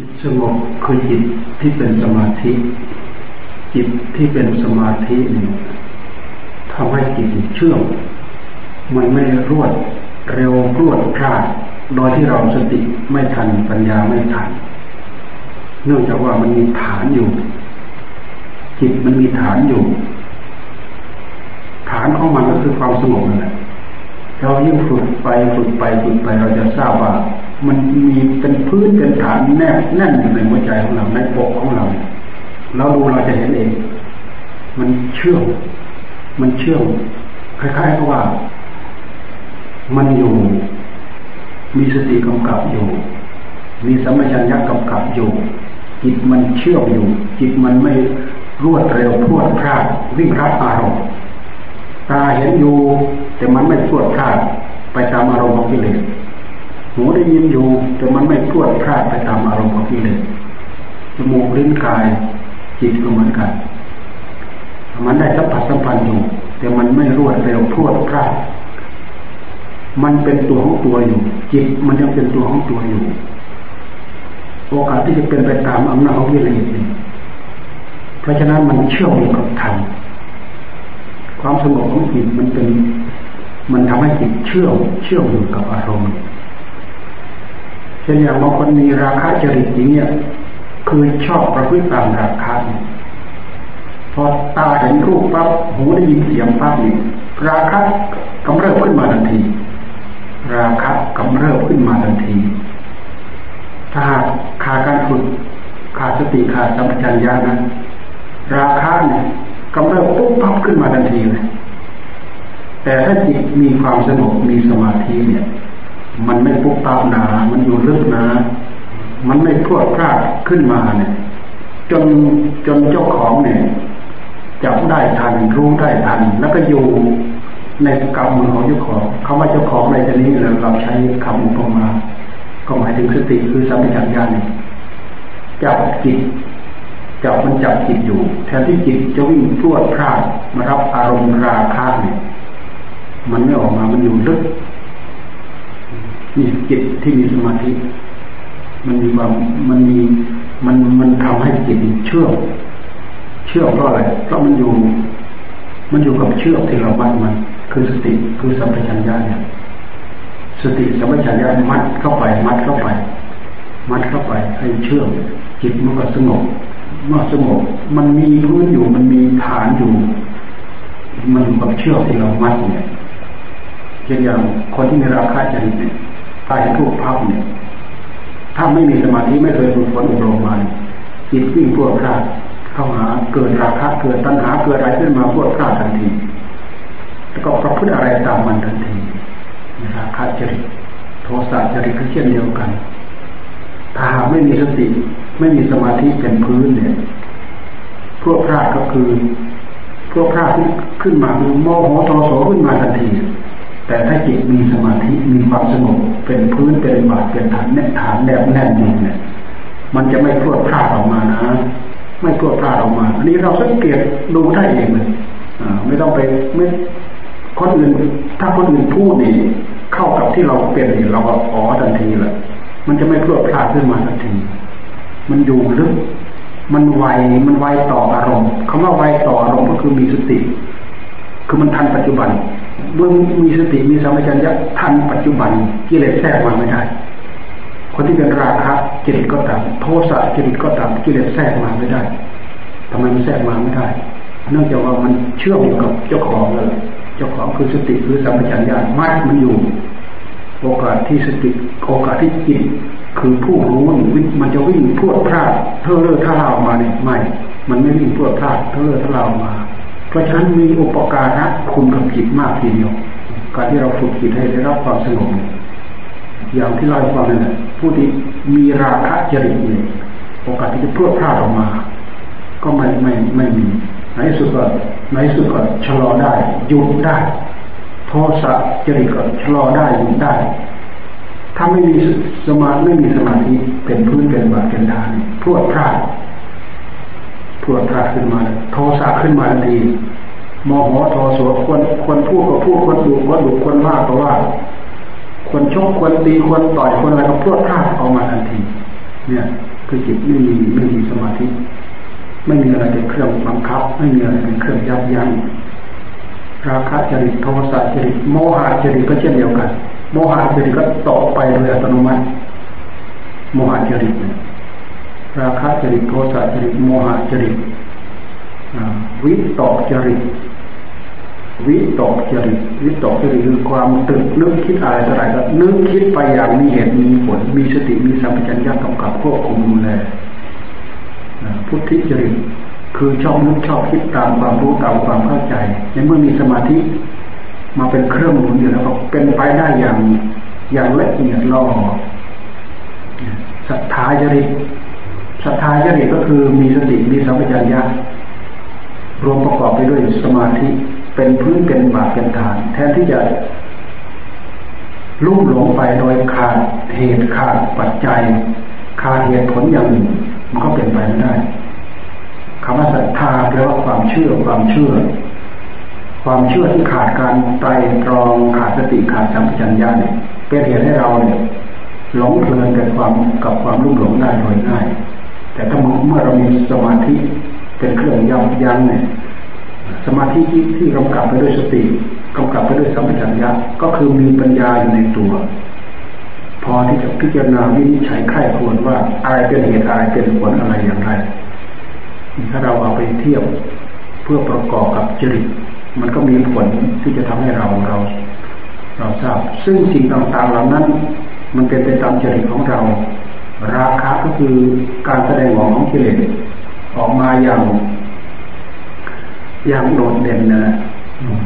จิตสงบคือจิตที่เป็นสมาธิ จิตที่เป็นสมาธินี่ทำให้จิตเชื่อมมันไม่รวดเร็วรวดพลาดโดยที่เราสติไม่ทันปัญญาไม่ทัน เนื่องจากว่ามันมีฐานอยู่ จิตมันมีฐานอยู่ ฐานของมันก็คือความสงบนั่นแหละเรายิ่งฝึกไปฝึกไปฝึกไปเราจะทราบว่า มันมีเป็นพื้นเป็นฐานแนบแน่นอยู่ในหัวใจของเราในปกของเรา เราดูเราจะเห็นเอง มันเชื่อมมันเชื่อมคล้ายๆกับว่า มันอยู่ มีสติกำกับอยู่ มีสัมปชัญญะกำกับอยู่ จิตมันเชื่อมอยู่ จิตมันไม่รวดเร็วพรวดพลาดวิ่งรับอารมณ์ตาเห็นอยู่ แต่มันไม่พรวดพลาดไปตามอารมณ์ของกิเลส หูได้ยินอยู่ แต่มันไม่พรวดพลาดไปตามอารมณ์ของกิเลสจมูกลิ้นกายจิตก็เหมือนกัน มันได้สัมผัสสัมพันธ์อยู่ แต่มันไม่รวดเร็วพรวดพลาดมันเป็นตัวของตัวอยู่ จิตมันยังเป็นตัวของตัวอยู่ โอกาสที่จะเป็นไปตามอำนาจของกิเลสเพราะฉะนั้นมันเชื่อมกับธรรมความสงบของจิตมันเป็น มันทำให้จิตเชื่อมเชื่อมอยู่กับอารมณ์ ช่นอย่างบางคนมีราคะจริตอย่างเนี้ยคือชอบประพฤติตามราคะพอตาเห็นรูปปั๊บหูได้ยินเสียงปั๊บนี่ราคะกำเริบขึ้นมาทันที ราคะกำเริบขึ้นมาทันที ถ้าขาดการฝึกขาดสติขาดสัมปชัญญะนะราคะเนี่ยกำเริบปุ๊บปั๊บขึ้นมาทันทีเลยแต่ถ้าจิตมีความสงบมีสมาธิเนี่ย มันไม่ปุ๊บปั๊บนา มันอยู่ลึกนะ มันไม่พวดพลาดขึ้นมาเนี่ย จนจนเจ้าของเนี่ยจับได้ทันรู้ได้ทัน แล้วก็อยู่ในกำมือของเจ้าของคำว่าเจ้าของในที่นี้เราใช้คำอุปมาก็หมายถึงสติคือสัมปชัญญะนี่จับจิตจับมันจับจิตอยู่แทนที่จิตจะวิ่งพรวดพลาดมารับอารมณ์ราคะเนี่ยมันไม่ออกมามันอยู่ลึก นี่จิตที่มีสมาธิ มันมีความมันมีมันมันทำให้จิตเชื่อเชื่อเพราะอะไรเพราะมันอยู่ มันอยู่กับเชื่อที่เรามัดมัน คือสติคือสัมปชัญญะเนี่ยสติสัมปชัญญะมัดเข้าไป มัดเข้าไป มัดเข้าไป ให้เชื่อจิตมันก็สงบเมื่อสงบมันมีพื้นอยู่มันมีฐานอยู่ มันอยู่กับเชือกที่เรามัดเนี่ยเช่นอย่างคนที่มีราคาจริตเนี่ย ถ้าเห็นรูปภาพเนี่ยถ้าไม่มีสมาธิไม่เคยฝึกฝนอบรมมาจิตวิ่งพวดพลาดเข้าหาเกิดราคะเกิดตัณหาเกิดอะไรขึ้นมาพวดพลาดทันทีแล้วก็ประพฤติอะไรตามมันทันทีราคะจริตโทสะจริตก็เช่นเดียวกัน ถ้าหากไม่มีสติไม่มีสมาธิเป็นพื้นเนี่ยพวกพระก็คือ พวกพระที่ขึ้นมาคือโมโหโทโสขึ้นมาทันที แต่ถ้าจิตมีสมาธิมีความสงบเป็นพื้นเป็นบาดเป็นฐานแน่ฐานแนบแน่นอยู่เนี่ยมันจะไม่พวดพลาดออกมานะไม่พวดพลาดออกมา อันนี้เราสังเกตดูได้เองเลยอ่าไม่ต้องไปไม่คนอื่นถ้าคนอื่นพูดนี่เข้ากับที่เราเป็นนี่เราก็อ๋อทันทีแหละมันจะไม่พวดพลาดขึ้นมาทันทีมันอยู่ลึกมันไวมันไวต่ออารมณ์คำว่าไวต่ออารมณ์ก็คือมีสติ คือมันทันปัจจุบัน มื่อมีสติมีสัมปชัญญะทันปัจจุบันกิเลสแทรกมาไม่ได้คนที่เป็นราคะกิเลสก็ตามโทสะกิเลสก็ตามกิเลสแทรกมาไม่ได้ทำไมมันแทรกมาไม่ได้เนื่องจากว่ามันเชื่อมอยู่กับเจ้าของเลยเจ้าของคือสติคือสัมปชัญญะมัดมันอยู่ โอกาสที่สติโอกาสที่จิตคือผู้รู้มันจะวิ่งพวดพลาดเท่าเลือท่าเรามาเนี่ยไม่ มันไม่วิ่งพวดพลาดเท่าเลือท่าเรามา เพราะฉะนั้นมีอุปการะคุณกับจิตมากทีเดียวการที่เราฝึกจิตให้ได้รับความสงบอย่างที่เราฟังนั่นแหละผู้ที่มีราคะจริตเนี่ยโอกาสที่จะพวดพลาดออกมา ก็ไม่ไม่ไม่มีในสุดก็ในสุดก็ชะลอได้หยุดได้ โทสะจริตก็ชะลอได้หยุดได้ ถ้าไม่มีสมาไม่มีสมาธิเป็นพื้นเป็นบาดเป็นฐานพวดพลาด พวดพลาดขึ้นมา โทสะขึ้นมาทันทีมโหโทโสควรควรพูดก็พูดควรดูก็ดูควรว่าก็ว่าควรชกควรตีควรต่อยควรอะไรก็พวดพลาดออกมาทันที เนี่ย คือจิตไม่มีไม่มีสมาธิ ไม่มีอะไรเป็นเครื่องบังคับ ไม่มีอะไรเป็นเครื่องยับยั้งราคะจริตโทสะจริตโมหะจริตก็เช่นเดียวกัน โมหะจริตก็ตกไปโดยอัตโนมัติ โมหะจริตเนี่ย ราคะจริตโทสะจริตโมหะจริตวิตกจริตวิตกจริตวิตกจริตคือความตึกนึกคิดอะไรต่ออะไรก็นึกคิดไปอย่างมีเหตุมีผลมีสติมีสัมปชัญญะกำกับควบคุมดูแลพุทธิจริตคือชอบนึกชอบคิดตามความรู้ตามความเข้าใจในเมื่อมีสมาธิมาเป็นเครื่องหนุนอยู่แล้วก็เป็นไปได้อย่างอย่างละเอียดล่อศรัทธาจริต ศรัทธาจริตก็คือมีสติมีสัมปชัญญะรวมประกอบไปด้วยสมาธิเป็นพื้นเป็นบาทเป็นฐาน แทนที่จะลุ่มหลงไปโดยขาดเหตุขาดปัจจัย ขาดเหตุผลอย่างหนึ่งมันก็เป็นไปไม่ได้คำว่าศรัทธาแปลว่าความเชื่อความเชื่อ ความเชื่อที่ขาดการไตรตรองขาดสติขาดสัมผัสัญญาเนี่ยเป็นเหตุให้เราเนี่ยหลงเพลินกับความกับความรุ่มหลงได้โดยง่าย แต่ถ้าเมื่อเรามีสมาธิเป็นเครื่องยับยั้งเนี่ยสมาธิที่กำกับไปด้วยสติกำกับไปด้วยสัมผัสัญญาก็คือมีปัญญาอยู่ในตัว พอที่จะพิจารณาวินิจฉัยไข้ควรว่าอะไรเป็นเหตุอะไรเป็นผลอะไรอย่างไร ถ้าเราเอาไปเทียบเพื่อประกอบกับจริตมันก็มีผลที่จะทำให้เราเรา เราทราบ ซึ่งสิ่งต่างๆเหล่านั้น มันเป็นไปตามจริตของเรา ราคะก็คือการแสดงออกของกิเลสออกมาอย่าง อย่างโดดเด่นนะ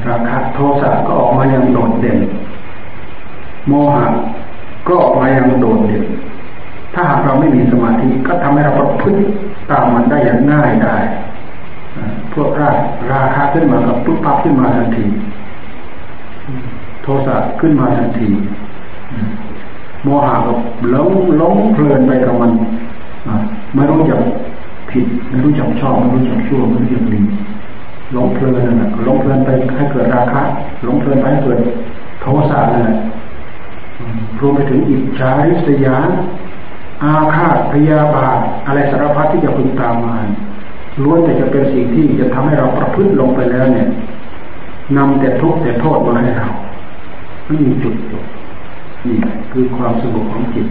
ราคะโทสะก็ออกมาอย่างโดดเด่น โมหะก็ออกมาอย่างโดดเด่น ถ้าหากเราไม่มีสมาธิก็ทำให้เราประพฤติตามมันได้อย่างง่ายได้พวกราราคะขึ้นมากับปุ๊บปั๊บขึ้นมาทันที โทสะขึ้นมาทันที โมหะก็หลงหลงเพลินไปกับมันไม่รู้จักผิดไม่รู้จักชอบไม่รู้จักชั่วไม่รู้จักดีหลงเพลินนะหลงเพลินไปให้เกิดราคะหลงเพลินไปให้เกิดโทสะนั่นะรวมไปถึงอิจฉาริษยา อาฆาตพยาบาท อะไรสารพัดที่จะพึงตามมาล้วนแต่จะเป็นสิ่งที่จะทำให้เราประพฤติลงไปแล้วเนี่ยนำแต่ทุกข์แต่โทษมาให้เราไม่มีจุดจบ นี่คือความสงบของจิต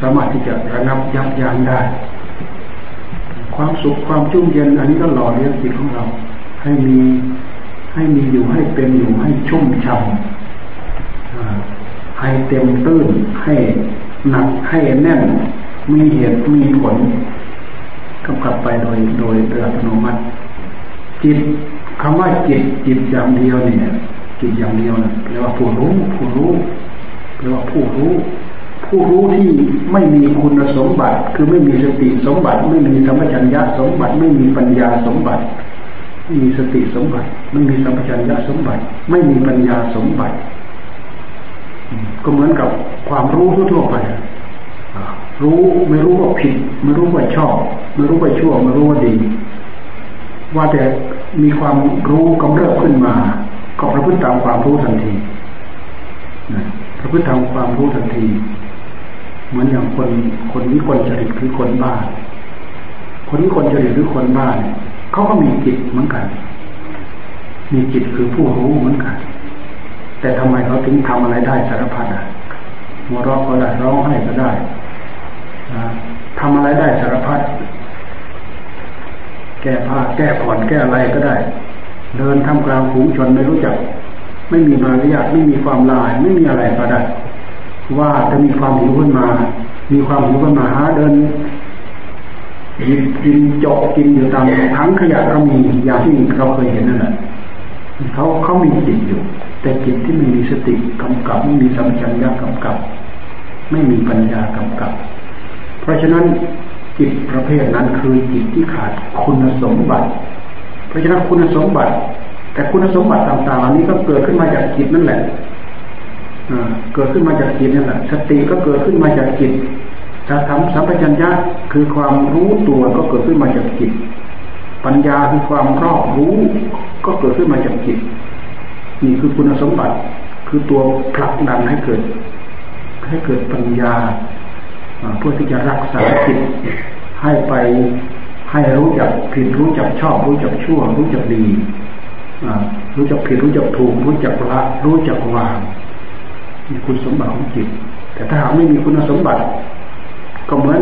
สามารถที่จะระงับยับยั้งได้ ความสุขความชุ่มเย็นอันนี้ก็หล่อเลี้ยงจิตของเรา ให้มีให้มีอยู่ให้เป็นอยู่ให้ชุ่มฉ่ำให้เต็มตื้นให้หนักให้แน่น มีเหตุมีผลกำกับไปโดยโดยโดยอัตโนมัติจิตคำว่าจิตจิตอย่างเดียวเนี่ยจิตอย่างเดียวนะแปลว่าผู้รู้ผู้รู้ แปลว่าผู้รู้ ผู้รู้ที่ไม่มีคุณสมบัติ คือไม่มีสติสมบัติ ไม่มีสัมปชัญญะสมบัติ ไม่มีปัญญาสมบัติไม่มีสติสมบัติ ไม่มีสัมปชัญญะสมบัติ ไม่มีปัญญาสมบัติ ก็เหมือนกับความรู้ทั่วไปรู้ไม่รู้ว่าผิด ไม่รู้ว่าชอบ ไม่รู้ว่าชั่ว ไม่รู้ว่าดี ว่าแต่มีความรู้กำเริบขึ้นมา ก็ประพฤติตามความรู้ทันที ประพฤติตามความรู้ทันที เหมือนอย่างคนคนวิกลจริตคือคนบ้า คนวิกลจริตหรือคนบ้าเนี่ยเขาก็มีจิตเหมือนกัน มีจิตคือผู้รู้เหมือนกัน แต่ทำไมเขาถึงทำอะไรได้สารพัดอะหัวเราะก็ได้ร้องไห้ก็ได้ทำอะไรได้สารพัดแก้ผ้าแก้ผ่อนแก้อะไรก็ได้ เดินทำกลางฝูงชนไม่รู้จัก ไม่มีมารยาทไม่มีความลายไม่มีอะไรก็ได้ว่าจะมีความหิวขึ้นมา มีความหิวขึ้นมาหาเดินหยิบกินเจกกินอยู่ตามทั้งขยะก็มีอย่างที่เราเคยเห็นนั่นแหละเขาเขามีจิตอยู่ แต่จิตที่ไม่มีสติกำกับไม่มีสัมผัสญากำกับ ไม่มีปัญญากำกับ เพราะฉะนั้นจิตประเภทนั้นคือจิตที่ขาดคุณสมบัติ เพราะฉะนั้นคุณสมบัติ แต่คุณสมบัติต่างๆเหล่านี้ก็เกิดขึ้นมาจากจิตนั่นแหละเกิดขึ้นมาจากจิตนั่นแหละ สติก็เกิดขึ้นมาจากจิตถ้าทำสัมปชัญญะคือความรู้ตัวก็เกิดขึ้นมาจากจิต ปัญญาคือความรอบรู้ก็เกิดขึ้นมาจากจิต นี่คือคุณสมบัติคือตัวผลักดันให้เกิด ให้เกิดปัญญาเพื่อที่จะรักษาจิตให้ไปให้รู้จักผิดรู้จักชอบรู้จักชั่ว รู้จักดี รู้จักผิดรู้จักถูกรู้จักละรู้จักวางมีคุณสมบัติของจิต แต่ถ้าหากไม่มีคุณสมบัติ ก็เหมือน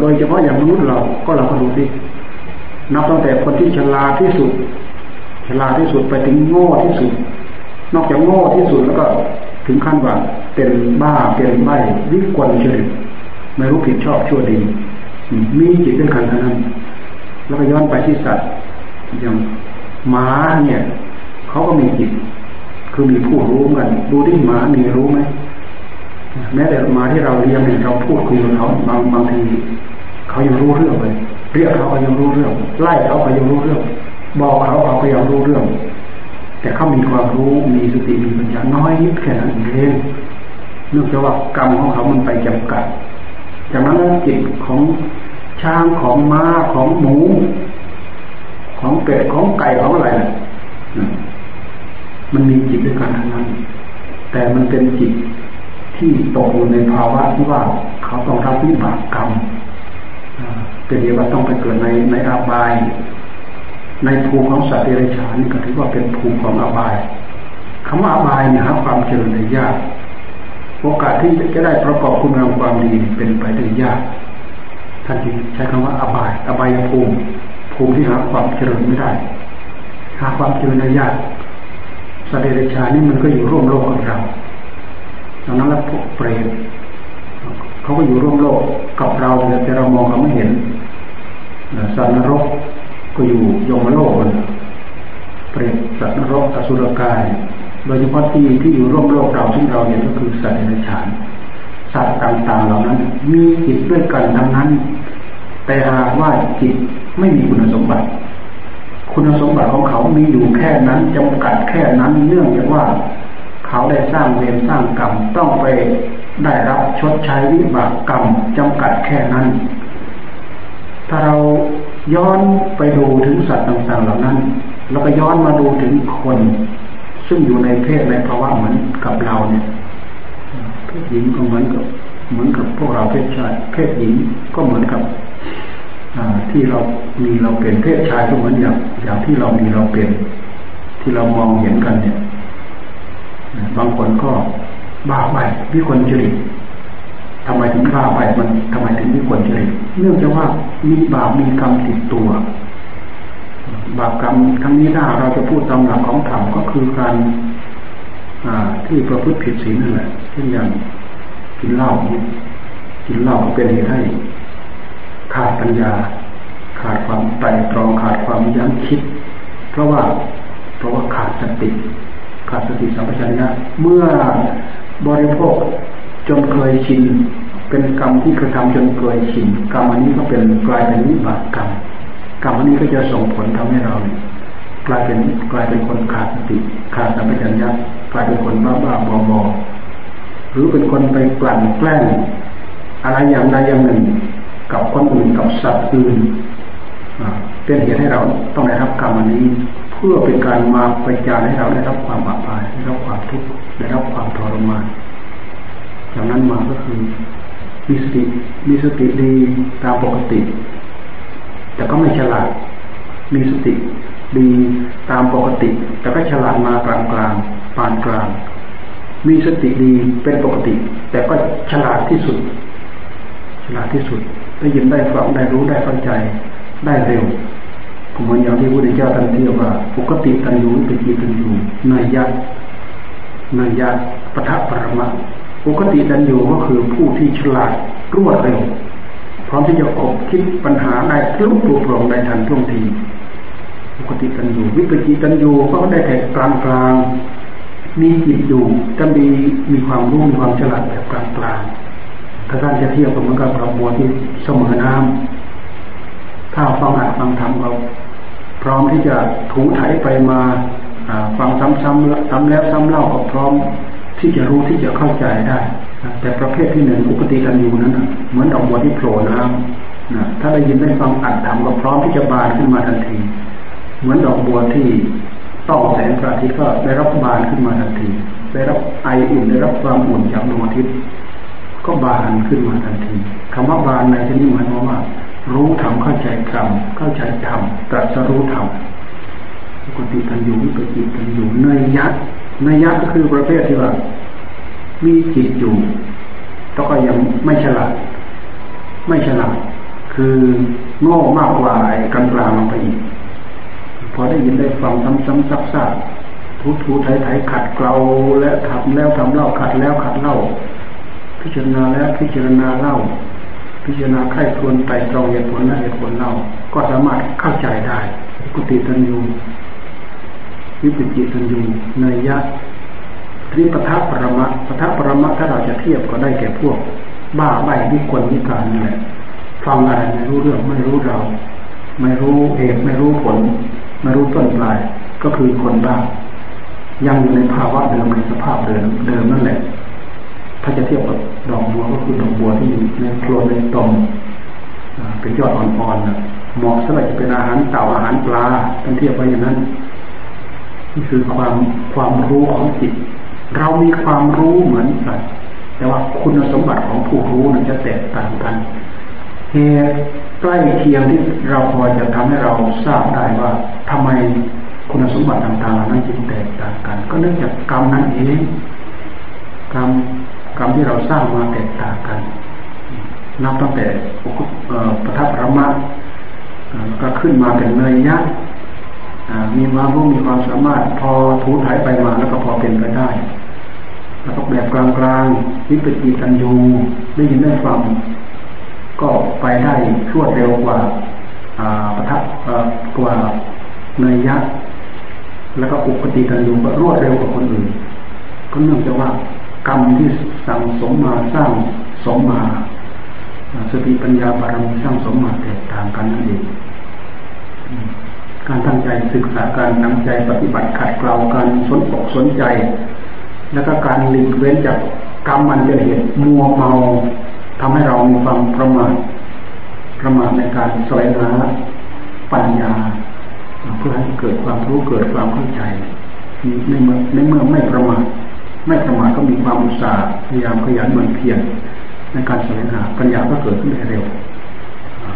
โดยเฉพาะอย่างมนุษย์เราก็เราก็ดูสินับตั้งแต่คนที่ฉลาดที่สุด ฉลาดที่สุดไปถึงโง่ที่สุด นอกจากโง่ที่สุดแล้วก็ถึงขั้นว่าเป็นบ้าเป็นใบวิกลเฉยไม่รู้ผิดชอบชั่วดี มีจิตด้วยกันเท่านั้น แล้วก็ย้อนไปที่สัตว์อย่าง มาเนี่ยเขาก็มีจิต คือมีผู้รู้กันดูที่หมามีรู้ไหมแม้แต่หมาที่เราเลี้ยงเนี่ยเราพูดคุยกับเขาบางบางทีเขายังรู้เรื่องเลยเรียกเขาก็ยังรู้เรื่อง ไล่เขาก็ยังรู้เรื่อง บอกเขาเขาก็ยังรู้เรื่อง แต่เขามีความรู้มีสติมีปัญญาน้อยนิดแค่นั้นเองเนื่องจากว่ากรรมของเขามันไปจำกัดจากนั้นจิตของช้างของม้าของหมู ของเป็ดของไก่ของอะไรมันมีจิตด้วยกันทั้งนั้น แต่มันเป็นจิตที่ตกอยู่ในภาวะที่ว่าเขาต้องรับวิบากกรรมเป็นเดียวว่าต้องไปเกิดในในอาบาย ในภูมิของสัตว์เดรัจฉานนี่ก็ถือว่าเป็นภูมิของอาบายคำว่าอาบายเนี่ยหาความเจริญได้ยาก โอกาสที่จะได้ประกอบคุณงามความดีเป็นไปได้ยากท่านจึงใช้คำว่าอาบาย อบายภูมิ ภูมิที่หาความเจริญไม่ได้ หาความเจริญได้ยากสัตว์เดรัจฉานี่มันก็อยู่ร่วมโลกกับเราดังนั้นแล้วพวกเปรตเขาก็อยู่ร่วมโลกกับเราแต่เรามองเขาไม่เห็นสัตว์นรกก็อยู่ยมโลกเปรตสัตว์นรกอสุรกาย โดยเฉพาะที่ที่อยู่ร่วมโลกเราที่เราเห็นก็คือสัตว์ในฉานสัตว์ต่างๆเหล่านั้น มีจิตด้วยกันทั้งนั้น แต่หากว่าจิต ไม่มีคุณสมบัติ คุณสมบัติของเขามีอยู่แค่นั้นจำกัดแค่นั้นเนื่องจากว่า เขาได้สร้างเวรสร้างกรรมต้องไปได้รับชดใช้วิบากกรรมจำกัดแค่นั้น ถ้าเราย้อนไปดูถึงสัตว์ต่างๆเหล่านั้นแล้วก็ย้อนมาดูถึงคน ซึ่งอยู่ในเพศในภาวะเหมือนกับเราเนี่ยเพศหญิงก็เหมือนกับ เหมือนกับพวกเราเพศชายเพศหญิงก็เหมือนกับ ที่เรามีเราเป็นเพศชายก็เหมือนอย่างอย่างที่เรามีเราเป็น ที่เรามองเห็นกันเนี่ย บางคนก็บ้าไปวิคนจริตทำไมถึงบ้าไปมันทำไมถึงวิคนจริตเนื่องจากว่ามีบาปมีกรรมติดตัว บาปกรรมทั้งนี้ถ้าเราจะพูดตามหลักของธรรมก็คือการที่ประพฤติผิดศีลนั่นแหละเช่นอย่างกินเหล้ากินเหล้าก็เป็นเหตุให้ ขาดปัญญา ขาดความไตรตรองขาดความยั้งคิด เพราะว่าเพราะว่าขาดสติขาดสติสัมปชัญญะเมื่อบริโภคจนเคยชินเป็นกรรมที่กระทำจนเคยชินกรรมอันนี้ก็เป็นกลายเป็นวิบากกรรมกรรมอันนี้ก็จะส่งผลทำให้เรากลายเป็นกลายเป็นคนขาดสติขาดสัมปชัญญะกลายเป็นคนบ้าบ้าบอบอหรือเป็นคนไปกลั่นแกล้งอะไรอย่างใดอย่างหนึ่ง กับคนอื่นกับสัตว์อื่นเป็นเหตุให้เราต้องได้รับกรรมอันนี้ เพื่อเป็นการมาไปจารให้เราได้รับความอับอายได้รับความทุกข์ได้รับความทรมานจากนั้นมาก็คือมีสติมีสติดีตามปกติ แต่ก็ไม่ฉลาดมีสติดีตามปกติ แต่ก็ฉลาดมากลางกลางปานกลาง มีสติดีเป็นปกติ แต่ก็ฉลาดที่สุด ฉลาดที่สุด ได้ยินได้ฟังได้รู้ได้เข้าใจได้เร็วเหมือนอย่างที่พระพุทธเจ้าท่านเรียกว่าปกติตันยูปิจิตันยูนายยันายยัปทัปรมะปกติตันยูก็คือผู้ที่ฉลาดรวดเร็วพร้อมที่จะคบคิดปัญหาได้ลุกปลุกปลงได้ทันท่วงทีปกติตันยูวิปจิตันยูก็ได้แต่กลางกลางมีจิตอยู่จะมีมีความรู้มีความฉลาดแบบกลางกลาง ถ้าท่านจะเทียบกับมันกับกระบวที่เสมอน้ำถ้าฟังอ่านฟังธรรมเราพร้อมที่จะถูถ่ายไปมาฟังซ้ำๆซ้ำแล้วซ้ำเล่าก็พร้อมที่จะรู้ที่จะเข้าใจได้ แต่ประเภทที่หนึ่งอุปติกันอยู่นั้นเหมือนดอกบัวที่โผล่น้ำถ้าได้ยินได้ฟังอัดทำก็พร้อมที่จะบานขึ้นมาทันที เหมือนดอกบัวที่ต้องแสงพระอาทิตย์ก็ได้รับบานขึ้นมาทันที ได้รับไออุ่นได้รับความอุ่นจากดวงอาทิตย์ ก็บานขึ้นมาทันทีคำว่าบานในที่นี้หมายความว่า รู้ธรรมเข้าใจธรรมเข้าใจธรรมตรัสรู้ธรรมปกติทันอยู่วิปจิตทันอยู่เนยยัดเนยยัดก็คือประเภทที่ว่า มีจิตอยู่แต่ก็ยังไม่ฉลาดไม่ฉลาดคือโง่มากกว่าไอ้กลางกลางลงไปอีกพอได้ยินได้ฟังซ้ำๆซักๆทูทูไถไถขัดเกลาและทำแล้วทำเล่าขัดแล้วขัดเล่า พิจารณาแล้วพิจารณาเล่า พิจารณาไข้ควรไต่ตรองเหตุผลและเหตุผลเล่า ก็สามารถเข้าใจได้กุฏิตันยูวิปจิตันยูเนยยะทีปทัปรมะปทัปรมะถ้าเราจะเทียบก็ได้แก่พวก บ้าใบวิกลวิการนี่แหละฟังอะไรไม่รู้เรื่องไม่รู้เรา ไม่รู้เหตุไม่รู้ผล ไม่รู้ต้นปลาย ก็คือคนบ้ายังอยู่ในภาวะเดิมในสภาพเดิมเดิมนั่นแหละ ถ้าจะเทียบกับดอกบัวก็คือดอกบัวที่อยู่ในโคลนในตมเป็นยอดอ่อนๆเหมาะสำหรับจะเป็นอาหารเต่าอาหารปลาต้องเทียบไว้อย่างนั้นนี่คือความความรู้ของจิต เรามีความรู้เหมือนกันแต่ว่าคุณสมบัติของผู้รู้นั้นจะแตกต่างกันเหตุใกล้เคียงที่เราพอจะทำให้เราทราบได้ว่าทำไมคุณสมบัติต่างๆนั้นจึงแตกต่างกัน ก็เนื่องจากกรรมนั้นเองกรรม กรรมที่เราสร้างมาแตกต่างกัน นับตั้งแต่ประทับระมะก็ขึ้นมาเป็นเนยยะมีความรู้มีความสามารถพอถูถ่ายไปมาแล้วก็พอเป็นไปได้ แล้วก็แบบกลางๆวิปจิตันยูได้ยินได้ฟังก็ไปได้รวดเร็วกว่าประทับกว่าเนยยะแล้วก็อุปติตันยูก็รวดเร็วกว่าคนอื่นก็เนื่องจากว่ากรรมที่ สั่งสมมาสร้างสมมาสติปัญญาบารมีสร้างสมมาแตกต่างกันนั่นเองการตั้งใจศึกษาการนำใจปฏิบัติขัดเกลาการสนอกสนใจ แล้วก็การหลีกเว้นจากกรรมมันเป็นเหตุมัวเมาทำให้เรามีความประมาทประมาทในการสวยหาปัญญา เพื่อให้เกิดความรู้เกิดความเข้าใจในเมื่อในเมื่อไม่ประมาท ไม่ประมาทก็มีความอุตสาห์พยายามขยันหมั่นเพียรในการแสวงหาปัญญาก็เกิดขึ้นได้เร็ว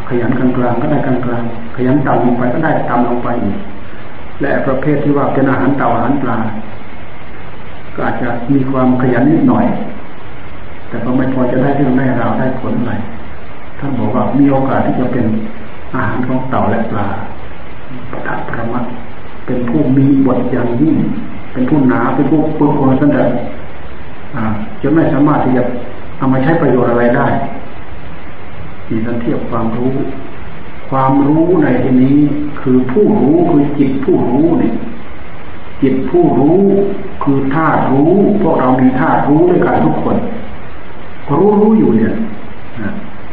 ขยันกลางกลางก็ได้กลางกลางขยันต่ำลงไปก็ได้ต่ำลงไปอีกและประเภทที่ว่าเป็นอาหารเต่าอาหารปลาก็อาจจะมีความขยันนิดหน่อย แต่ก็ไม่พอจะได้เรื่องได้ราวได้ผลอะไรท่านบอกว่ามีโอกาสที่จะเป็นอาหารของเต่าและปลาปทัพระมัดเป็นผู้มีบทอย่างยิ่ง เป็นผู้หนาเป็นผู้ปึกคนสั้นเดจะไม่สามารถที่จะเอามาใช้ประโยชน์อะไรได้ที่ท่านเทียบความรู้ ความรู้ในที่นี้คือผู้รู้คือจิตผู้รู้เนี่ยจิตผู้รู้คือธาตุรู้ พวกเรามีธาตุรู้ด้วยกันทุกคน รู้รู้อยู่เนี่ย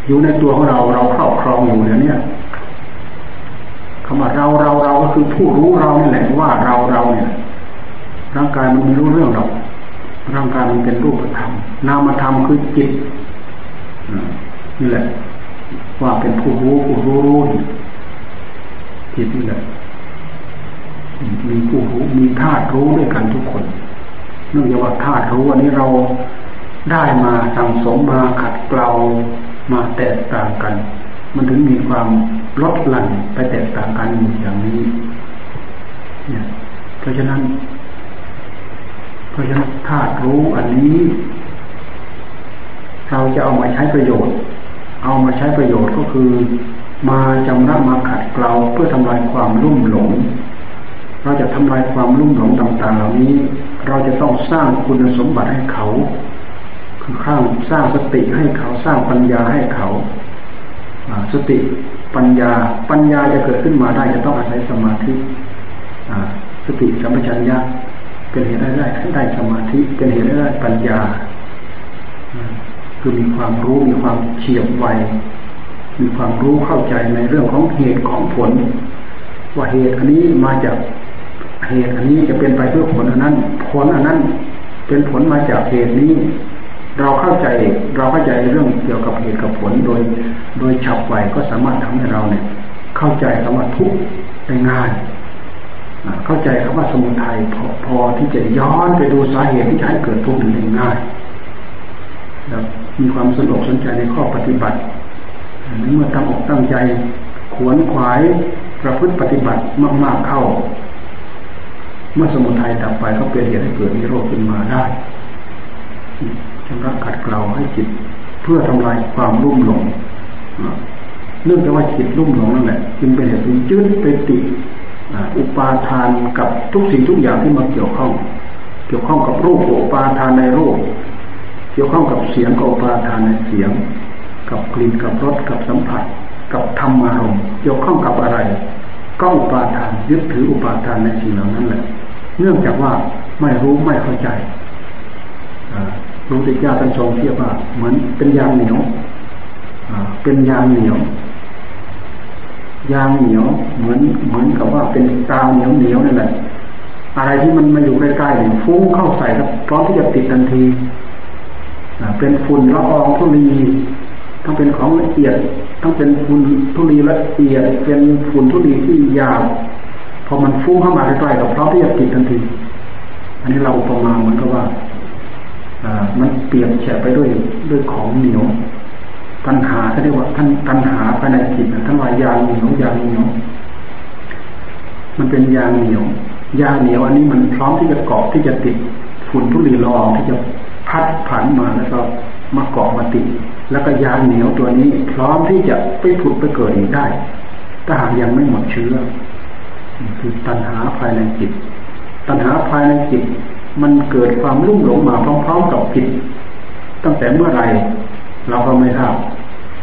อยู่ในตัวของเราเราครอบครองอยู่เนี่ยเนี่ยคำว่าเราเราเราก็คือผู้รู้เรานี่แหละว่าเราเราเนี่ย ร่างกายมันไม่รู้เรื่องหรอกร่างกายมันเป็นรูปธรรมนามธรรมคือจิตนี่แหละ ว่าเป็นผู้รู้ผู้รู้รู้จิตนี่แหละมีผู้รู้มีธาตุรู้ด้วยกันทุกคนเนื่องจากว่าธาตุรู้อันนี้เราได้มาสั่งสมมาขัดเกลามาแตกต่างกัน มันถึงมีความลดหลั่นไปแตกต่างกันอย่างนี้เนี่ยเพราะฉะนั้น ราะฉะนั้นธาตุรู้อันนี้ เราจะเอามาใช้ประโยชน์ เอามาใช้ประโยชน์ก็คือ มาจำระมาขัดเกลาเพื่อทำลายความรุ่มหลง เราจะทำลายความรุ่มหลงต่าง ๆ เหล่านี้ เราจะต้องสร้างคุณสมบัติให้เขา คือข้างสร้างสติให้เขาสร้างปัญญาให้เขาสติปัญญาปัญญาจะเกิดขึ้นมาได้จะต้องอาศัยสมาธิสติสัมปชัญญะ เป็นเหตุได้ได้ได้สมาธิ เป็นเหตุได้ได้ปัญญา คือมีความรู้มีความเฉียบไวมีความรู้เข้าใจในเรื่องของเหตุของผล ว่าเหตุอันนี้มาจากเหตุอันนี้จะเป็นไปเพื่อผลอันนั้น ผลอันนั้น เป็นผลมาจากเหตุนี้ เราเข้าใจเราเข้าใจเรื่องเกี่ยวกับเหตุกับผลโดย โดยฉับไวก็สามารถทำให้เราเนี่ย เข้าใจคำว่าทุกข์ได้ง่าย เข้าใจคำว่าสมุทัยพอพอที่จะย้อนไปดูสาเหตุที่จะให้เกิดทุกข์ได้ง่ายแล้วมีความสนุกสนใจในข้อปฏิบัติเมื่อตั้งอกตั้งใจขวนขวายประพฤติปฏิบัติมาก ๆเข้า เมื่อสมุทัยดับไปก็เป็นเหตุให้เกิดนิโรธขึ้นมาได้ชำระขัดเกลาให้จิต เพื่อทำลายความรุ่มหลงเนื่องจากว่าจิตรุ่มหลงนั่นแหละจึงเป็นเหตุจึ๊ดไปติด อุปาทานกับทุกสิ่งทุกอย่างที่มาเกี่ยวข้อง เกี่ยวข้องกับรูปอุปาทานในรูป เกี่ยวข้องกับเสียงกับอุปาทานในเสียง กับกลิ่นกับรสกับสัมผัส กับธรรมารมเกี่ยวข้องกับอะไร ก็อุปาทานยึดถืออุปาทานในสิ่งเหล่านั้นแหละ เนื่องจากว่าไม่รู้ไม่เข้าใจรู้ติจ้าท่านทรงเทียบว่าเหมือนเป็นยางเหนียวเป็นยางเหนียว ยางเหนียวเหมือนเหมือนกับว่าเป็นกาวเหนียวเหนียวนั่นแหละ อะไรที่มันมาอยู่ใกล้ๆเนี่ยฟุ้งเข้าใส่ครับพร้อมที่จะติดทันทีเป็นฝุ่นละอองทุลีทั้งเป็นของละเอียดทั้งเป็นฝุ่นทุลีละเอียด เป็นฝุ่นทุลีที่ยาวพอมันฟุ้งเข้ามาใกล้ๆกับพร้อมที่จะติดทันที อันนี้เราอุปมาณเหมือนกับว่ามันเปียกแฉะไปด้วยด้วยของเหนียว ตัณหาเขาเรียกว่าท่านตัณหาภายในจิตท่านว่ายางเหนียวยางเหนียว มันเป็นยางเหนียวยางเหนียว อันนี้มันพร้อมที่จะเกาะที่จะติดฝุ่นทุลีละอองที่จะพัดผันมาแล้วก็มาเกาะมาติดแล้วก็ยางเหนียวตัวนี้พร้อมที่จะไปผุดไปเกิดอีกได้ ถ้าหากยังไม่หมดเชื้อคือตัณหาภายในจิต ตัณหาภายในจิต มันเกิดความรุ่มหลงมาพร้อมๆกับจิตตั้งแต่เมื่อไรเราก็ไม่ทราบ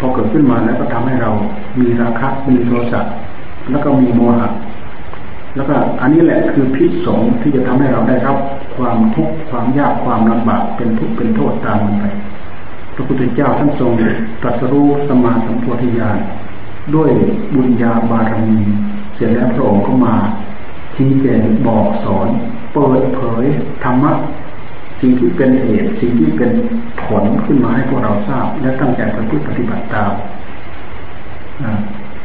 อเกิดขึ้นมาแล้วก็ทำให้เรามีราคะมีโทสะแล้วก็มีโมหะแล้วก็อันนี้แหละคือพิษสงที่จะทำให้เราได้รับความทุกข์ความยากความลำบากเป็นทุกข์เป็นโทษตามมันไปพระพุทธเจ้าท่านทรงตรัสรู้สมาสัมโพธิญาณด้วยบุญญาบารมีเสร็จแล้วพระองค์ก็มาชี้แจงบอกสอน เปิดเผยธรรมะ สิ่งที่เป็นเหตุสิ่งที่เป็นผลขึ้นมาให้พวกเราทราบ และตั้งใจประพฤติปฏิบัติตาม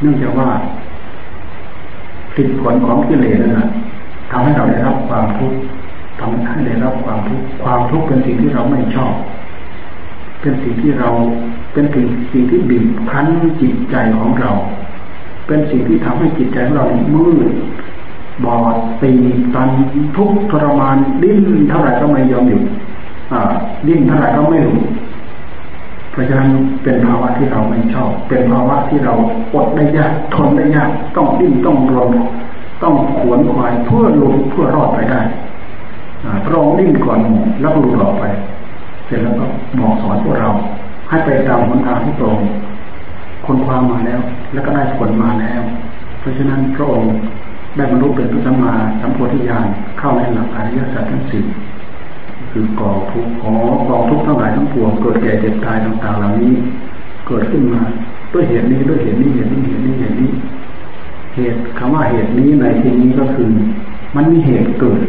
เนื่องจากว่าผิดผลของกิเลสนั่นแหละทำให้เราได้รับความทุกข์ทำให้ได้รับความทุกข์ความทุกข์เป็นสิ่งที่เราไม่ชอบ เป็นสิ่งที่เราเป็นสิ่งสิ่งที่บีบคั้นจิตใจของเรา เป็นสิ่งที่ทำให้จิตใจของเรามืด บอดตีตันทุกทรมานดิ้นเท่าไหร่ก็ไม่ยอมหยุดดิ้นเท่าไหร่ก็ไม่หลุดเพราะฉะนั้นเป็นภาวะที่เราไม่ชอบ เป็นภาวะที่เราอดได้ยากทนได้ยากต้องดิ้นต้องรนต้องขวนขวายเพื่อหลุดเพื่อรอดไปได้พระองค์ดิ้นก่อนแล้วหลุดออกไป เสร็จแล้วก็บอกสอนพวกเรา ให้ไปตามหนทางที่ตรงคนความมาแล้ว แล้วก็ได้ผลมาแล้ว เพราะฉะนั้นพระองค์ ได้บรรลุเป็นพระสัมมาสัมโพธิญาณเข้าในหลักอริยสัจทั้งสี่คือกองทุกข์อ๋อกองทุกข์ทั้งหลายทั้งปวงเกิดแก่เจ็บตายต่างๆเหล่านี้ เกิดขึ้นมาด้วยเหตุนี้ด้วยเหตุนี้เหตุนี้เหตุนี้เหตุนี้ เหตุคำว่าเหตุนี้ในที่นี้ก็คือ มันมีเหตุเกิด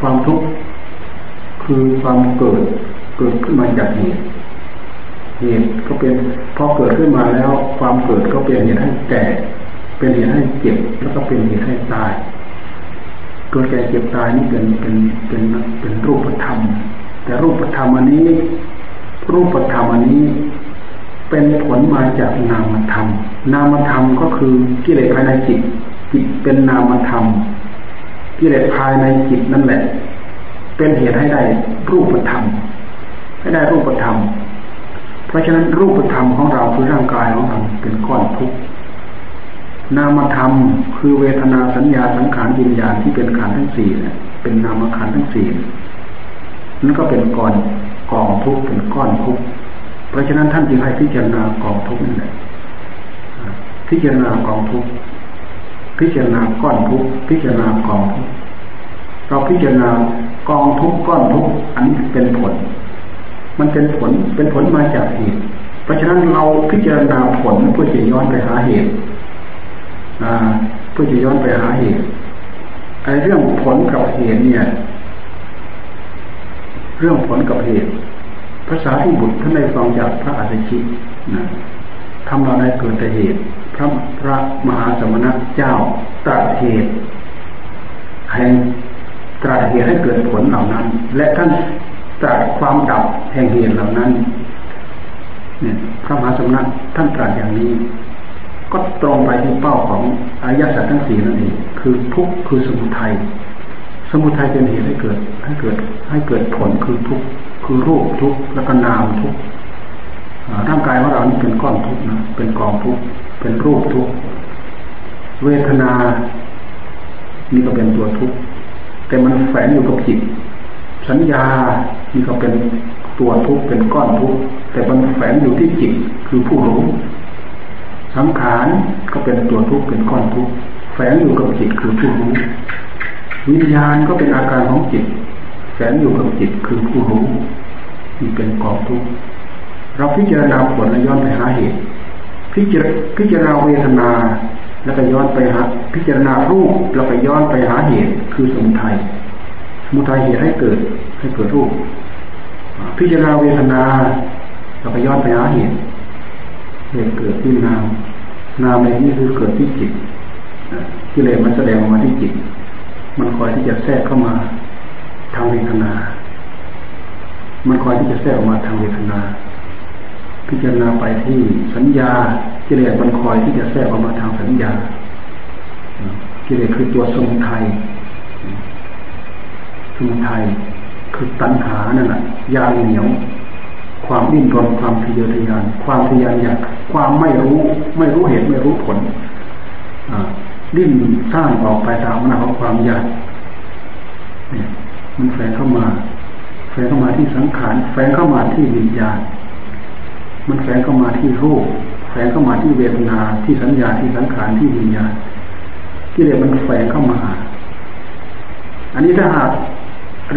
ความทุกข์คือความเกิดเกิดขึ้นมาจากเหตุเหตุก็เป็นพอเกิดขึ้นมาแล้ว ความเกิดก็เป็นเหตุให้แก่ เป็นเหตุให้เจ็บแล้วก็เป็นเหตุให้ตายเกิดแก่เจ็บตายนี่เป็นเป็นเป็นเป็นรูปธรรม แต่รูปธรรมอันนี้ รูปธรรมอันนี้ เป็นผลมาจากนามธรรม นามธรรมก็คือกิเลสภายในจิตจิตเป็นนามธรรมกิเลสภายในจิตนั่นแหละ เป็นเหตุให้ได้รูปธรรมให้ได้รูปธรรม เพราะฉะนั้นรูปธรรมของเราคือร่างกายของเราเป็นก้อนทุกข์ นามธรรมคือเวทนาสัญญาสังขารวิญญาณที่เป็นขันธ์ทั้งสี่เนี่ยเป็นนามขันธ์ทั้งสี่นั่นก็เป็นก้อนกองทุกเป็นก้อนทุกเพราะฉะนั้นท่านจึงให้พิจารณากองทุกนั่นแหละพิจารณากองทุกพิจารณาก้อนทุกพิจารณากองทุกเราพิจารณากองทุกก้อนทุกอันนี้เป็นผล มันเป็นผลเป็นผลมาจากเหตุเพราะฉะนั้นเราพิจารณาผลเพื่อจะย้อนไปหาเหตุ เพื่อจะย้อนไปหาเหตุไอ้เรื่องผลกับเหตุเนี่ย เรื่องผลกับเหตุภาษาที่บุตรท่านได้ฟังจากพระอาทิชินะทำเราได้เกิดแต่เหตุ พระพระมหาสมณะเจ้าตรัสเหตุแห่งตรัสเหตุให้เกิดผลเหล่านั้น และท่านตรัสความดับแห่งเหตุเหล่านั้น เนี่ย พระมหาสมณะท่านตรัสอย่างนี้ ก็ตรงไปที่เป้าของอายะสัตว์ทั้งสี่นั่นเองคือทุกข์คือสมุทัยสมุทัยเป็นเหตุให้เกิดให้เกิดให้เกิดผลคือทุกข์คือรูปทุกข์แล้วก็นามทุกข์ร่างกายของเรานี่เป็นก้อนทุกข์นะเป็นกองทุกข์เป็นรูปทุกข์เวทนา นี่ก็เป็นตัวทุกข์แต่มันแฝงอยู่กับจิตสัญญานี่ก็เป็นตัวทุกข์เป็นก้อนทุกข์แต่มันแฝงอยู่ที่จิตคือผู้รู้ สังขารก็เป็นตัวทุกข์เป็นก้อนทุกข์แฝงอยู่กับจิตคือผู้รู้วิญญาณก็เป็นอาการของจิต แฝงอยู่กับจิตคือผู้รู้นี่เป็นกองทุกข์เราพิจารณาผลและย้อนไปหาเหตุพิจารพิจารณาเวทนา แล้วก็ย้อนไปหาพิจารณารูปแล้วก็ย้อนไปหาเหตุคือสมุทัยสมุทัยเหตุให้เกิดให้เกิดรูป พิจารณาเวทนาแล้วก็ย้อนไปหาเหตุ เหตุเกิดที่นามนามในนี้คือเกิดที่จิตกิเลสมันแสดงออกมาที่จิต มันคอยที่จะแทรกเข้ามาทางเวทนา มันคอยที่จะแทรกออกมาทางเวทนา พิจารณาไปที่สัญญา กิเลสมันคอยที่จะแทรกออกมาทางสัญญา กิเลสคือตัวสมุทัย สมุทัยคือตัณหานั่นแหละยาเหนียว ความดิ้นรนความทะเยอทะยาน ความทะยานอยาก ความไม่รู้ ไม่รู้เหตุไม่รู้ผลดิ้นสร้างออกไปตามอำนาจของความอยากมันแฝงเข้ามาแฝงเข้ามาที่สังขารแฝงเข้ามาที่วิญญาณมันแฝงเข้ามาที่รูปแฝงเข้ามาที่เวทนาที่สัญญาที่สังขารที่วิญญาณที่เรียกมันแฝงเข้ามา อันนี้ถ้าหาก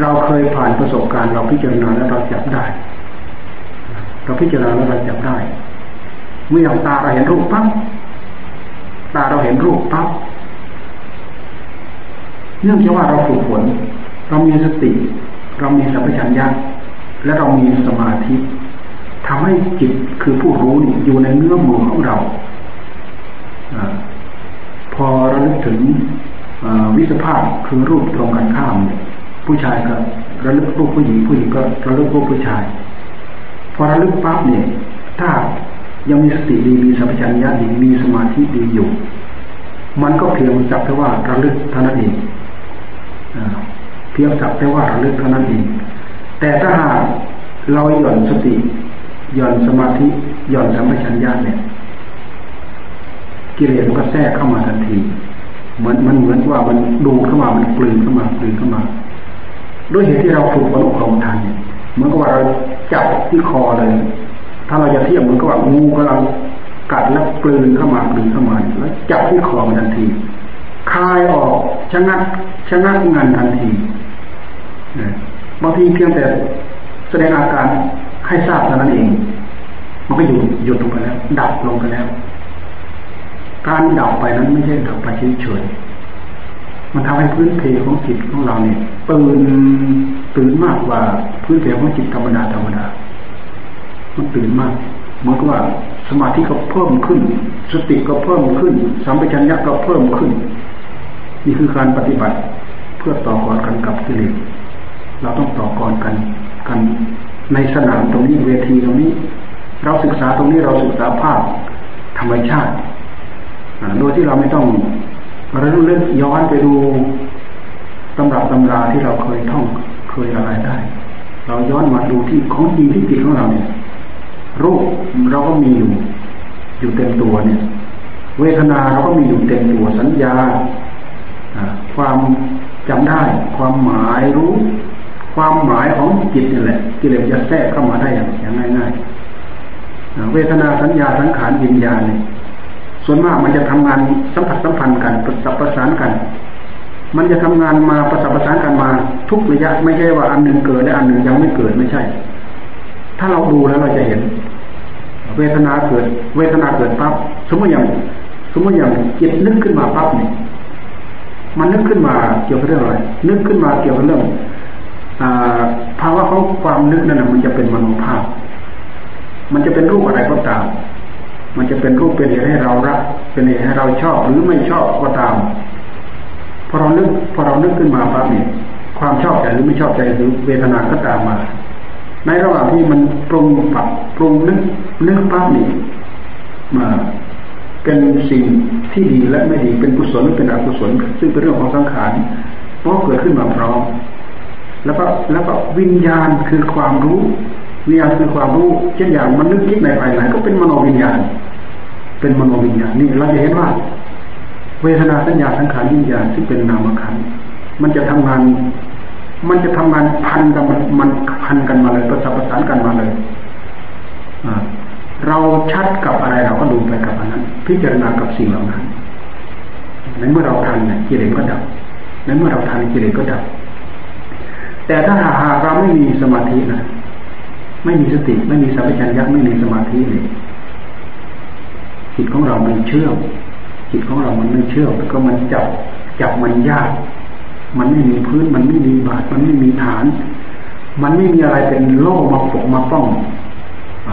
เราเคยผ่านประสบการณ์เราพิจารณาแล้วเราจับได้ เราพิจารณาแล้วเราจับได้ เมื่อตาเราเห็นรูปปั๊บตาเราเห็นรูปปั๊บเนื่องจากว่าเราฝึกฝนเรามีสติ เรามีสัมปชัญญะและเรามีสมาธิทำให้จิตคือผู้รู้อยู่ในเนื้อมือของเราอพอระลึกถึงวิสภาพคือรูปตรงกันข้ามเนี่ยผู้ชายก็ระลึกรูปผู้หญิงผู้หญิงก็ระลึกรูปผู้ชาย พอระลึกปั๊บเนี่ย ถ้า ยังมีสติดีมีสัมปชัญญะดีมีสมาธิดีอยู่ มันก็เพียงจับแค่ว่าระลึกเท่านั้นเองเพียงจับแค่ว่าระลึกเท่านั้นเอง แต่ถ้าหากเราหย่อนสติ หย่อนสมาธิ หย่อนสัมปชัญญะเนี่ยกิเลสมันก็แทรกเข้ามาทันที เหมือนมันเหมือนว่ามันดูเข้ามามันกลืนเข้ามา กลืนเข้ามา ด้วยเหตุที่เราฝึกฝนอบรมทันเนี่ยเหมือนกับว่าเราจับที่คอเลย ถ้าเราจะเทียบมือนกับว่างูกำลังกัดแล้วกลืนเข้ามากลืนเข้ามาแล้วจับที่คอมันทันทีคลายออกชะงักชะงักงานทันทีบางทีเพียงแต่แสดงอาการให้ทราบเท่านั้นเอง มันก็หยุดหยุดลงไปแล้ว ดับลงไปแล้ว การดับไปนั้นไม่ใช่ดับไปเฉยๆมันทำให้พื้นเพของจิตของเราเนี่ยตื่นตื่นมากกว่าพื้นเพของจิตธรรมดาธรรมดา มันตื่นมากเหมือนกับว่าสมาธิก็เพิ่มขึ้น สติก็เพิ่มขึ้น สัมปชัญญะก็เพิ่มขึ้น นี่คือการปฏิบัติเพื่อต่อกรกันกับกิเลสเราต้องต่อกรกันกันในสนามตรงนี้เวทีตรงนี้ เราศึกษาตรงนี้เราศึกษาภาพธรรมชาติโดยที่เราไม่ต้องระลึกย้อนไปดูตำรับตำราที่เราเคยท่องเคยอะไรได้ เราย้อนมาดูที่ของจริงที่จิตของเราเนี่ย รูปเราก็มีอยู่อยู่เต็มตัวเนี่ย เวทนาเราก็มีอยู่เต็มตัวสัญญาความจำได้ ความหมายรู้ ความหมายของจิตนี่แหละกิเลสจะแทรกเข้ามาได้อย่างอย่างง่ายๆเวทนาสัญญาสังขารวิญญาณเนี่ยส่วนมากมันจะทำงานสัมผัสสัมพันธ์กันประสับประสานกัน มันจะทำงานมาประสับประสานกันมาทุกระยะไม่ใช่ว่าอันหนึ่งเกิดและอันหนึ่งยังไม่เกิดไม่ใช่ ถ้าเราดูแล้วเราจะเห็น เวทนาเกิด เวทนาเกิดปั๊บสมมติอย่างสมมติอย่างจิตนึกขึ้นมาปั๊บเนี่ยมันนึกขึ้นมาเกี่ยวกับเรื่องอะไร นึกขึ้นมาเกี่ยวกับเรื่องภาวะของความนึกนั่นมันจะเป็นมโนภาพ มันจะเป็นรูปอะไรก็ตาม มันจะเป็นรูปเป็นเหตุให้เรารัก เป็นเหตุให้เราชอบหรือไม่ชอบก็ตาม พอเรานึกพอเรานึกขึ้นมาปั๊บเนี่ยความชอบใจหรือไม่ชอบใจหรือเวทนาก็ตามมา ในระหว่างที่มันปรุงปรับปรุงนึกนึกปั๊บนี่มาเป็นสิ่งที่ดีและไม่ดีเป็นกุศลหรือเป็นอกุศล ซึ่งเป็นเรื่องของสังขารก็เกิดขึ้นมาพร้อมแล้วก็แล้วก็วิญญาณคือความรู้วิญญาณคือความรู้เช่นอย่างมันนึกคิดในภายในก็เป็นมโนวิญญาณ เป็นมโนวิญญาณนี่เราจะเห็นว่า เวทนาสัญญาสังขารวิญญาณที่เป็นนามขันมันจะทำงาน มันจะทำงานพันกันมันพันกันมาเลยประสานประสานกันมาเลยเราชัดกับอะไรเราก็ดูไปกับอันนั้น พิจารณากับสิ่งเหล่านั้นในเมื่อเราทันเนี่ยกิเลสก็ดับในเมื่อเราทันกิเลสก็ดับ แต่ถ้าหากเราไม่มีสมาธินะไม่มีสติไม่มีสัมปชัญญะไม่มีสมาธิเลยจิตของเรามันเชื่อมจิตของเรามันไม่เชื่อมก็มันจับจับมันยาก มันไม่มีพื้น มันไม่มีบาดมันไม่มีฐาน มันไม่มีอะไรเป็นโล่มาปกมาป้องอ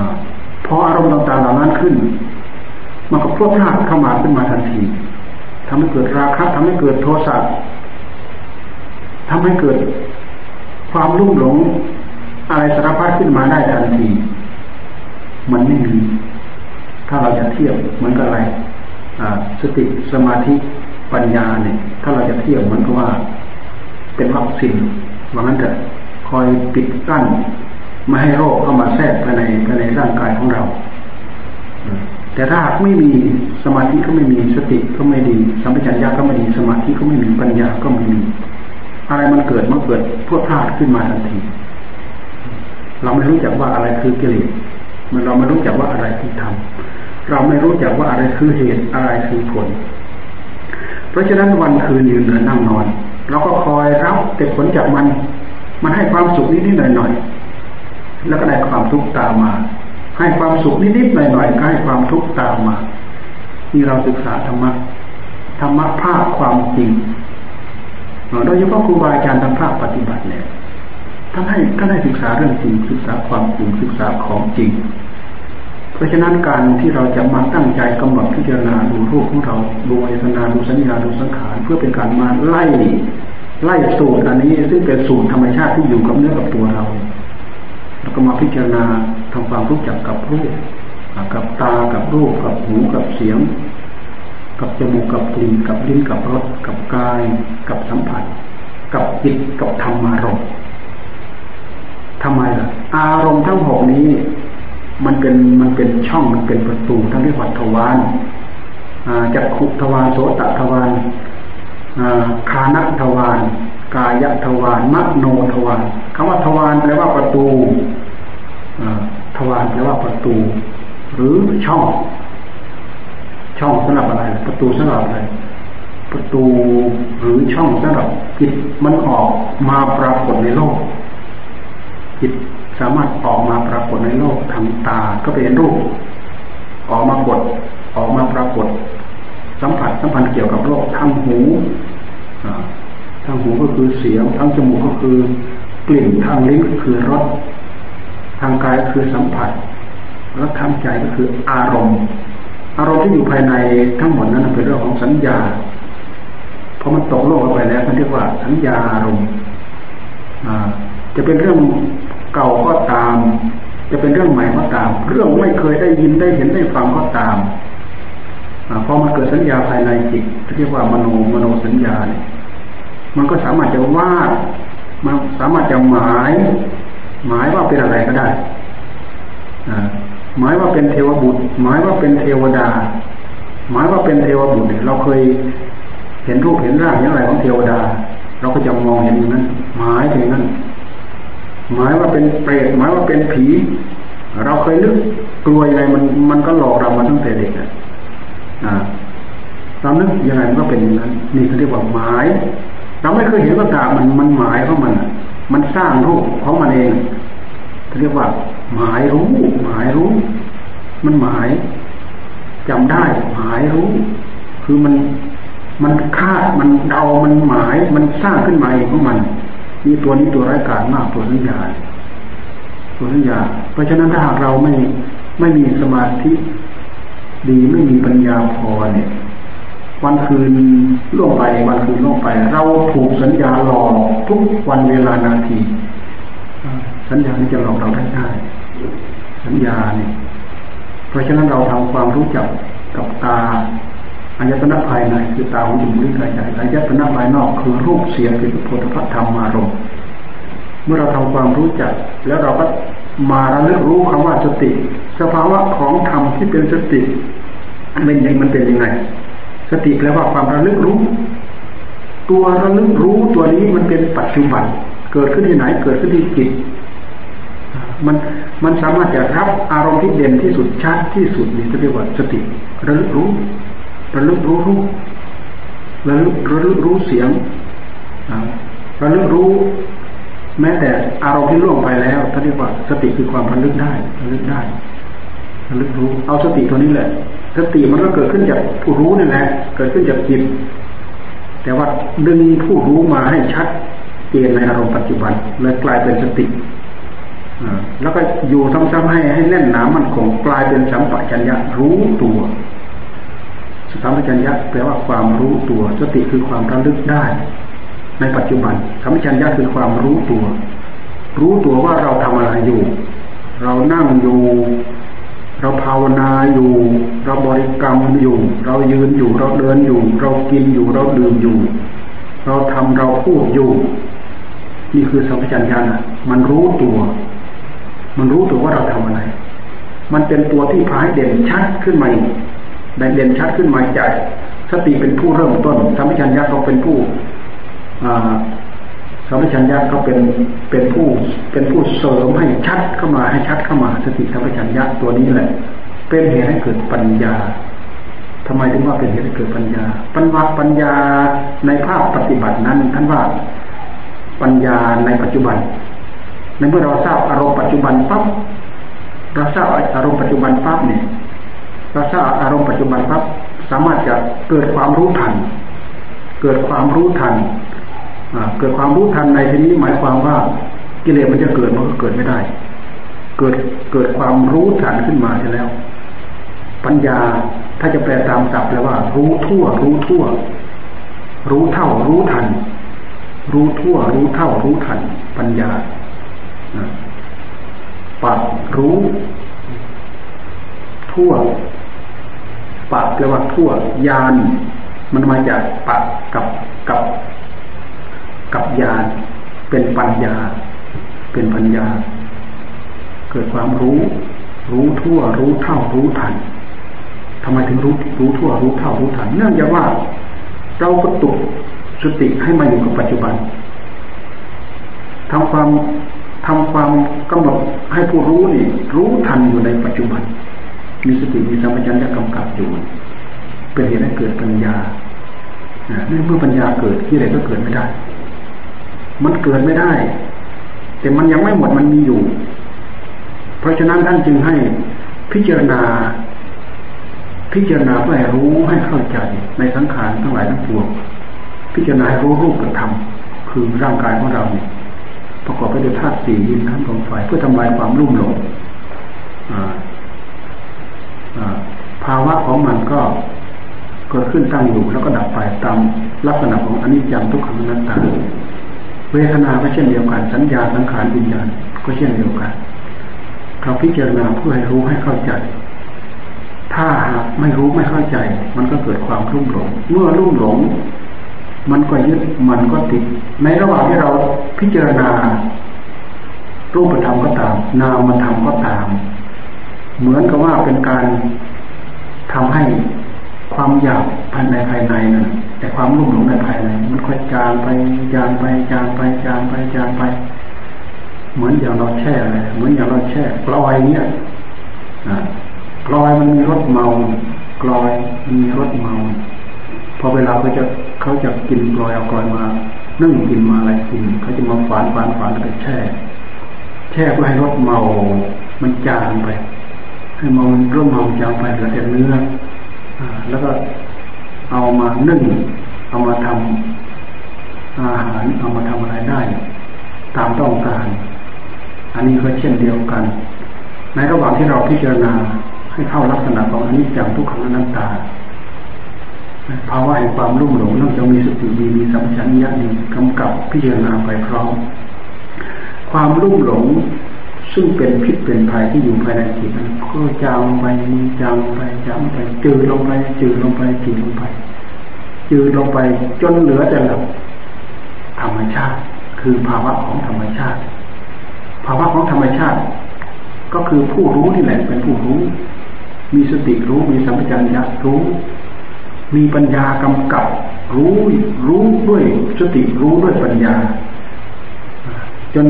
พออารมณ์ต่างๆเหล่านั้นขึ้น มันก็พวกพลาดเข้ามาขึ้นมาทันทีทำให้เกิดราคะทำให้เกิดโทสะทำให้เกิดความรุ่มหลงอะไรสารพัดขึ้นมาได้ทันที มันไม่มี ถ้าเราจะเทียบเหมือนกับอะไรสติสมาธิปัญญาเนี่ย ถ้าเราจะเทียบเหมือนกับว่า เป็นวัคซีนว่างั้นจะคอยปิดกั้นไม่ให้โรคเข้ามาแทรกภายในภายในร่างกายของเรา แต่ถ้าหากไม่มีสมาธิก็ไม่มีสติก็ไม่ดีสัมปชัญญะก็ไม่ดีสมาธิก็ไม่มีปัญญาก็ไม่มี อะไรมันเกิดมันเกิดพวกพลาดขึ้นมาทันที เราไม่รู้จักว่าอะไรคือกิเลสมันเราไม่รู้จักว่าอะไรคือธรรมเราไม่รู้จักว่าอะไรคือเหตุอะไรคือผล เพราะฉะนั้นวันคืนยืนเดินนั่งนอน เราก็คอยรับแต่ผลจากมัน มันให้ความสุขนิดๆหน่อยๆแล้วก็ได้ความทุกข์ตามมา ให้ความสุขนิดๆหน่อยๆก็ให้ความทุกข์ตามมาที่เราศึกษาธรรมะธรรมะภาคความจริงโดยเฉพาะครูบาอาจารย์ทางภาคปฏิบัติเนี่ยท่านให้ท่านให้ศึกษาเรื่องจริงศึกษาความจริงศึกษาของจริง เพราะฉะนั้นการที่เราจะมาตั้งใจกำหนดพิจารณาดูรูปของเราดูเวทนาดูสัญญาดูสังขารเพื่อเป็นการมาไล่ไล่สูตรอันนี้ ซึ่งเป็นสูตรธรรมชาติที่อยู่กับเนื้อกับตัวเราแล้วก็มาพิจารณาทำความรู้จักกับรูปกับตากับรูปกับหูกับเสียง กับจมูกกับกลิ่นกับลิ้นกับรสกับกาย กับสัมผัส กับจิตกับธรรมารมณ์ทำไมล่ะ อารมณ์ทั้งหกนี้ มันเป็นมันเป็นช่องมันเป็นประตูทั้งที่วัดทวารจักขุทวารโสตทวารคานัทวารกายทวารมโนทวารคำว่าทวารแปลว่าประตูทวารแปลว่าประตู หรือช่อง ช่องสำหรับอะไร ประตูสำหรับอะไร ประตูหรือช่องสำหรับจิตมันออกมาปรากฏในโลกจิต สามารถออกมาปรากฏในโลกทางตา ก็เป็นรูป ออกมากดออกมาปรากฏ สัมผัสสัมพันธ์เกี่ยวกับโลกทางหูทางหูก็คือเสียงทางจมูกก็คือกลิ่นทางลิ้นก็คือรสทางกายก็คือสัมผัส แล้วทางใจก็คืออารมณ์ อารมณ์ที่อยู่ภายในทั้งหมดนั้นเป็นเรื่องของสัญญาพอมันตกโลกไปแล้วมันเรียกว่าสัญญาอารมณ์จะเป็นเรื่อง เก่าก็ตาม จะเป็นเรื่องใหม่ก็ตาม เรื่องไม่เคยได้ยินได้เห็นได้ฟังก็ตามพอมาเกิดสัญญาภายในจิตที่เรียกว่ามโนมโนสัญญาเนี่ยมันก็สามารถจะวาดมันสามารถจะหมาย หมายว่าเป็นอะไรก็ได้หมายว่าเป็นเทวบุตร หมายว่าเป็นเทวดา หมายว่าเป็นเทวบุตรเราเคยเห็นรูปเห็นร่างอย่างไรของเทวดา เราก็จะมองเห็นอย่างนั้น หมายถึงนั้น หมายว่าเป็นเปรตหมายว่าเป็นผี เราเคยนึกกลัวยังไงมันมันก็หลอกเรามาตั้งแต่เด็กอะเรานึกยังไงมันก็เป็นอย่างนั้นนี่เขาเรียกว่าหมาย เราไม่เคยเห็นว่าตามันมันหมายของมัน มันสร้างรูปของมันเองเขาเรียกว่า หมายรู้หมายรู้ มันหมายจำได้หมายรู้ คือมันมันคาดมันเดามันหมาย มันสร้างขึ้นมาเองของมัน มีตัวนี้ตัวร้ายกาจมากตัวสัญญาตัวสัญญา เพราะฉะนั้นถ้าหากเราไม่ไม่มีสมาธิ ดีไม่มีปัญญาพอเนี่ย วันคืนล่วงไปวันคืนล่วงไป เราถูกสัญญาหลอกทุกวันเวลานาที สัญญานี่จะหลอกเราได้ง่ายสัญญาเนี่ยเพราะฉะนั้นเราทำความรู้จักกับตา อายตนะภายในคือตาหูจมูกลิ้นกายใจอายตนะภายนอกคือรูปเสียงคือโพธิพัฒธรรมารมณ์เมื่อเราทำความรู้จัก แล้วเราก็มาระลึกรู้คำว่าสติ สภาวะของธรรมที่เป็นสติมันยังมันเป็นยังไง สติแปลว่าความระลึกรู้ ตัวระลึกรู้ตัวนี้มันเป็นปัจจุบัน เกิดขึ้นที่ไหนเกิดขึ้นที่จิตมันมันสามารถจะรับอารมณ์ที่เด่นที่สุดชัดที่สุดนี่เรียกว่าสติระลึกรู้ ระลึกรู้รู้ระลึกระลึกรู้เสียงระลึกรู้ แม้แต่อารมณ์ที่ล่วงไปแล้วท่านเรียกว่าสติคือความระลึกได้ระลึกได้ระลึกรู้ เอาสติตัวนี้แหละสติมันก็เกิดขึ้นจากผู้รู้นี่แหละ เกิดขึ้นจากจิต แต่ว่าดึงผู้รู้มาให้ชัดเจนในอารมณ์ปัจจุบันเลยกลายเป็นสติแล้วก็อยู่ซ้ำๆให้ให้แน่นหนามันคงกลายเป็นสัมปชัญญะรู้ตัว สัมปชัญญะแปลว่าความรู้ตัว สติคือความระลึกได้ ในปัจจุบันสัมปชัญญะคือความรู้ตัว รู้ตัวว่าเราทำอะไรอยู่ เรานั่งอยู่ เราภาวนาอยู่ เราบริกรรมอยู่ เรายืนอยู่ เราเดินอยู่ เรากินอยู่ เราดื่มอยู่ เราทำเราพูดอยู่ นี่คือสัมผัสัญญาณมันรู้ตัว มันรู้ตัวว่าเราทำอะไร มันเป็นตัวที่พายเด่นชัดขึ้นมา เด่นชัดขึ้นมาจากสติเป็นผู้เริ่มต้นสัมผัสัญญาเขาเป็นผู้สัมปชัญญะก็เป็นเป็นผู้เป็นผู้เสริมให้ชัดเข้ามาให้ชัดเข้ามา สติสัมปชัญญะตัวนี้แหละ เป็นเหตุให้เกิดปัญญาทำไมถึงว่าเป็นเหตุให้เกิดปัญญา ปัญญาปัญญาในภาคปฏิบัตินั้นท่านว่าปัญญาในปัจจุบันในเมื่อเราทราบอารมณ์ปัจจุบันปั๊บเราทราบอารมณ์ปัจจุบันปั๊บเนี่ย เราทราบอารมณ์ปัจจุบันปั๊บสามารถจะเกิดความรู้ทัน เกิดความรู้ทันเกิดความรู้ทันในที่นี้หมายความว่ากิเลสมันจะเกิดมันก็เกิดไม่ได้ เกิดเกิดความรู้ทันขึ้นมาใช่แล้ว ปัญญาถ้าจะแปลตามศัพท์แปลว่า รู้ทั่ว รู้ทั่ว รู้เท่า รู้ทัน รู้ทั่ว รู้เท่า รู้ทัน ปัญญาปัดรู้ ทั่ว ปัดแปลว่าทั่วยานมันมาจากปัดกับกับ กับญาณเป็นปัญญา เป็นปัญญา เกิดความรู้ รู้ทั่ว รู้เท่ารู้ทันทำไมถึงรู้รู้ทั่ว รู้เท่ารู้ทัน เนื่องจากว่า เราก็ตุกสติให้มาอยู่กับปัจจุบันทำความทำความกำหนดให้ผู้รู้นี่รู้ทันอยู่ในปัจจุบัน มีสติมีสัมปชัญญะกำกับอยู่ เป็นเหตุให้เกิดปัญญาเมื่อปัญญาเกิดที่ไหนก็เกิดไม่ได้ มันเกิดไม่ได้ แต่มันยังไม่หมดมันมีอยู่ เพราะฉะนั้นท่านจึงให้พิจารณา พิจารณาเพื่อให้รู้ให้เข้าใจในสังขารทั้งหลายทั้งปวงพิจารณาให้รู้รูปกับธรรมคือร่างกายของเราเนี่ยประกอบไปด้วยธาตุสี่ดินน้ำลมไฟเพื่อทำลายความรุ่มหลง ภาวะของมันก็เกิดขึ้นตั้งอยู่แล้วก็ดับไปตามลักษณะของอนิจจังทุกขังนัตตาเวทนาก็เช่นเดียวกัน สัญญาสังขารวิญญาณก็เช่นเดียวกัน เราพิจารณาเพื่อให้รู้ให้เข้าใจ ถ้าหากไม่รู้ไม่เข้าใจ มันก็เกิดความรุ่มหลง เมื่อรุ่มหลง มันก็ยึดมันก็ติด ในระหว่างที่เราพิจารณารูปธรรมก็ตาม นามธรรมก็ตาม เหมือนกับว่าเป็นการทำให้ความอยากภายในภายในนั่นแต่ความรุ่มหลงในภายในมันค่อยจางไปจางไปจางไปจางไปจางไป เหมือนอย่างเราแช่อะไรเหมือนอย่างเราแช่กลอยเนี้ยกลอยมันมีรสเมากลอยมันมีรสเมาพอเวลาเขาจะเขาจะกินกลอยเอากลอยมานึ่งกินมาอะไรกินเขาจะมาฝานฝานฝานแล้วก็แช่ แช่เพื่อให้รสเมา มันจางไป ให้เมาร่มเมาจะเอาไปเหลือแต่เนื้อแล้วก็เอามานึ่ง เอามาทำอาหารเอามาทำอะไรได้ ตามต้องการ อันนี้ก็เช่นเดียวกัน ในระหว่างที่เราพิจารณาให้เข้าลักษณะของอนิจจังทุกขังอนัตตาภาวะแห่งความรุ่มหลงนอกจากมีสติดีมีสัมผัสญญาดีกำกับพิจารณาไปพร้อมความรุ่มหลง ซึ่งเป็นพิษเป็นภัยที่อยู่ภายในจิตมันก็จางไปจางไปจางไปจืดลงไปจืดลงไปจืดลงไปจืดลงไปจนเหลือแต่หลับธรรมชาติ คือภาวะของธรรมชาติ ภาวะของธรรมชาติ ก็คือผู้รู้นี่แหละเป็นผู้รู้ มีสติรู้มีสัมปชัญญะรู้ มีปัญญากำกับ รู้รู้ด้วยสติรู้ด้วยปัญญา จน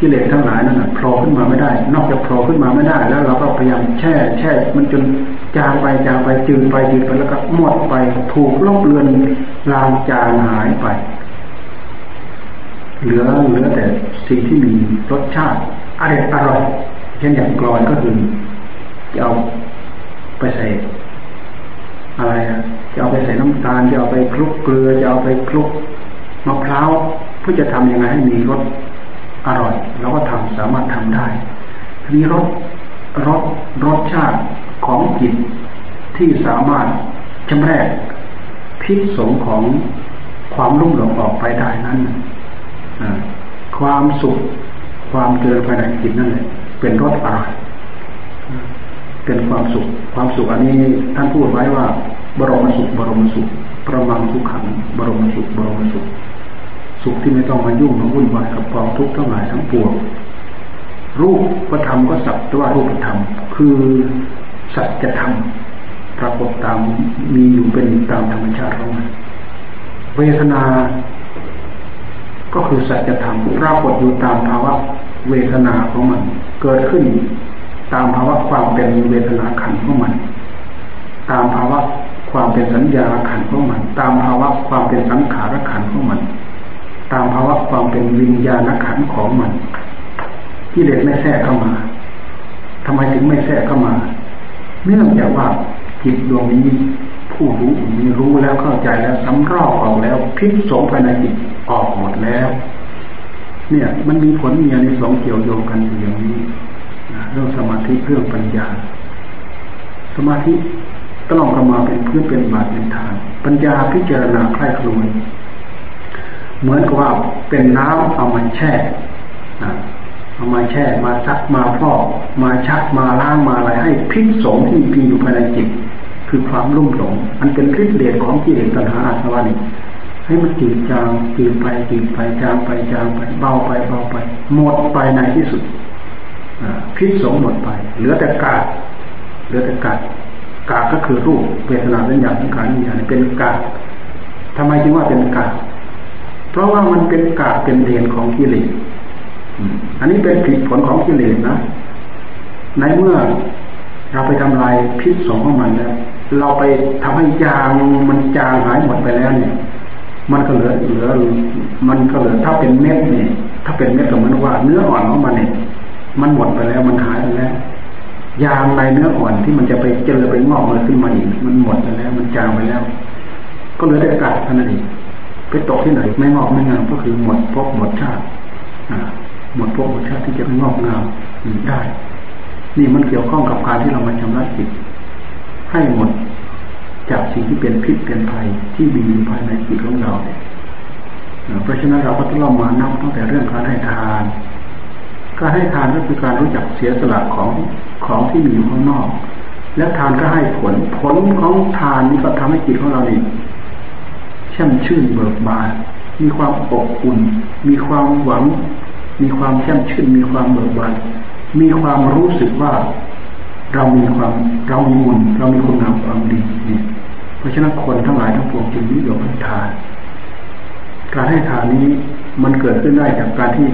กิเลสทั้งหลายนั่นโผล่ขึ้นมาไม่ได้ นอกจากโผล่ขึ้นมาไม่ได้ แล้วเราก็พยายามแช่แช่มันจนจางไปจางไปจืดไปจืดไปแล้วก็หมดไปถูกลบเลือนลางจางหายไป เหลือเหลือแต่สิ่งที่มีรสชาติอร่อยอร่อยเช่นอย่างกรอนก็คือจะเอาไปใส่อะไรอะจะเอาไปใส่น้ำตาลจะเอาไปคลุกเกลือจะเอาไปคลุกมะพร้าวเพื่อจะทำยังไงให้มีรส อร่อยเราก็ทำสามารถทำได้ทีรสรสรสชาติของจิตที่สามารถจำแรกพิษสงของความรุ่มหลงออกไปได้นั้นความสุขความเจริญภายในจิตนั่นแหละเป็นรสอร่อยเป็นความสุข ความสุขอันนี้ท่านพูดไว้ว่า บรมสุข บรมสุข ประมังสุขขังบรมสุข บรมสุข สุขที่ไม่ต้องมายุ่งมาวุ่นวายกับกองทุกข์ทั้งหลายทั้งปวงรูปก็ทำก็สักแต่ว่ารูปธรรม คือสัจธรรมปรากฏตามมีอยู่เป็นตามธรรมชาติของมันเวทนา ก็คือสัจธรรมปรากฏอยู่ตามภาวะเวทนาของมัน เกิดขึ้นตามภาวะความเป็นเวทนาขันของมัน ตามภาวะความเป็นสัญญาขันของมัน ตามภาวะความเป็นสังขารขันของมัน ตามภาวะความเป็นวิญญาณขันของมันกิเลสไม่แทรกเข้ามาทำไมถึงไม่แทรกเข้ามา เนื่องจากว่าจิตดวงนี้ผู้รู้มีรู้แล้วเข้าใจแล้วสำรอกออกแล้ว พิษสงภายในจิตออกหมดแล้ว เนี่ย มันมีผลมีในสองเกี่ยวโยงกันอย่างนี้เรื่องสมาธิเรื่องปัญญา สมาธิต้องเข้ามาเป็นพื้นเป็นบาดเป็นฐาน ปัญญาพิจารณาใคร่ครวญ เหมือนกับว่าเป็นน้ำเอามาแช่เอามาแช่มาซักมาพอกมาชักมาล้างมาอะไรให้พิษสงที่มีอยู่ภายในจิต คือความรุ่มหลงมันเป็นพิษเลดของกิเลสตัณหาอาสวะนี่ให้มันจืดจางจืดไปจืดไปจางไปจางไปเบาไปเบาไป หมดไปในที่สุดพิษสงหมดไป เหลือแต่กาดเหลือแต่กาดกาดก็คือรูปเวทนาสัญญาสังขารวิญญาณเป็นกาดทำไมจึงว่าเป็นกาด เพราะว่ามันเป็นกาเป็นเดนของกิเลสอันนี้เป็นผิดผลของกิเลสนะ ในเมื่อเราไปทำลายพิษสองของมันแล้วเราไปทำให้ยางมันจางหายหมดไปแล้วเนี่ย มันก็เหลือเหลือ มันก็เหลือถ้าเป็นเม็ดเนี่ย ถ้าเป็นเม็ดก็เหมือนว่าเนื้ออ่อนของมันเนี่ย มันหมดไปแล้วมันหายไปแล้วยางในเนื้ออ่อนที่มันจะไปเจริญไปงอกมันขึ้นมาอีกมันหมดไปแล้ว มันจางไปแล้ว ก็เหลือแต่กัดเท่านั้นเอง ไปตกที่ไหนไม่งอกไม่งามก็คือหมดพบหมดชาติหมดพบหมดชาติที่จะงอกงามได้ นี่มันเกี่ยวข้องกับการที่เรามาชำระจิตให้หมดจากสิ่งที่เป็นพิษเป็นภัยที่มีอยู่ภายในจิตของเราเพราะฉะนั้นเราก็ต้องมานับตั้งแต่เรื่องการให้ทานการให้ทานก็คือการรู้จักเสียสละของของที่มีอยู่ข้างนอก และทานก็ให้ผลผลของทานนี้ก็ทำให้จิตของเรานี่ ช่มชื่นเบิกบานมีความอบอุ่น มีความหวัง มีความแช่มชื่น มีความเบิกบานมีความรู้สึกว่าเรามีความเรามีมุญเรามีคุณงามความดีเนี่ยเพราะฉะนั้นคนทั้งหลายทั้งปวงจึงนิยมให้ทาน การให้ทานนี้มันเกิดขึ้นได้จากการที่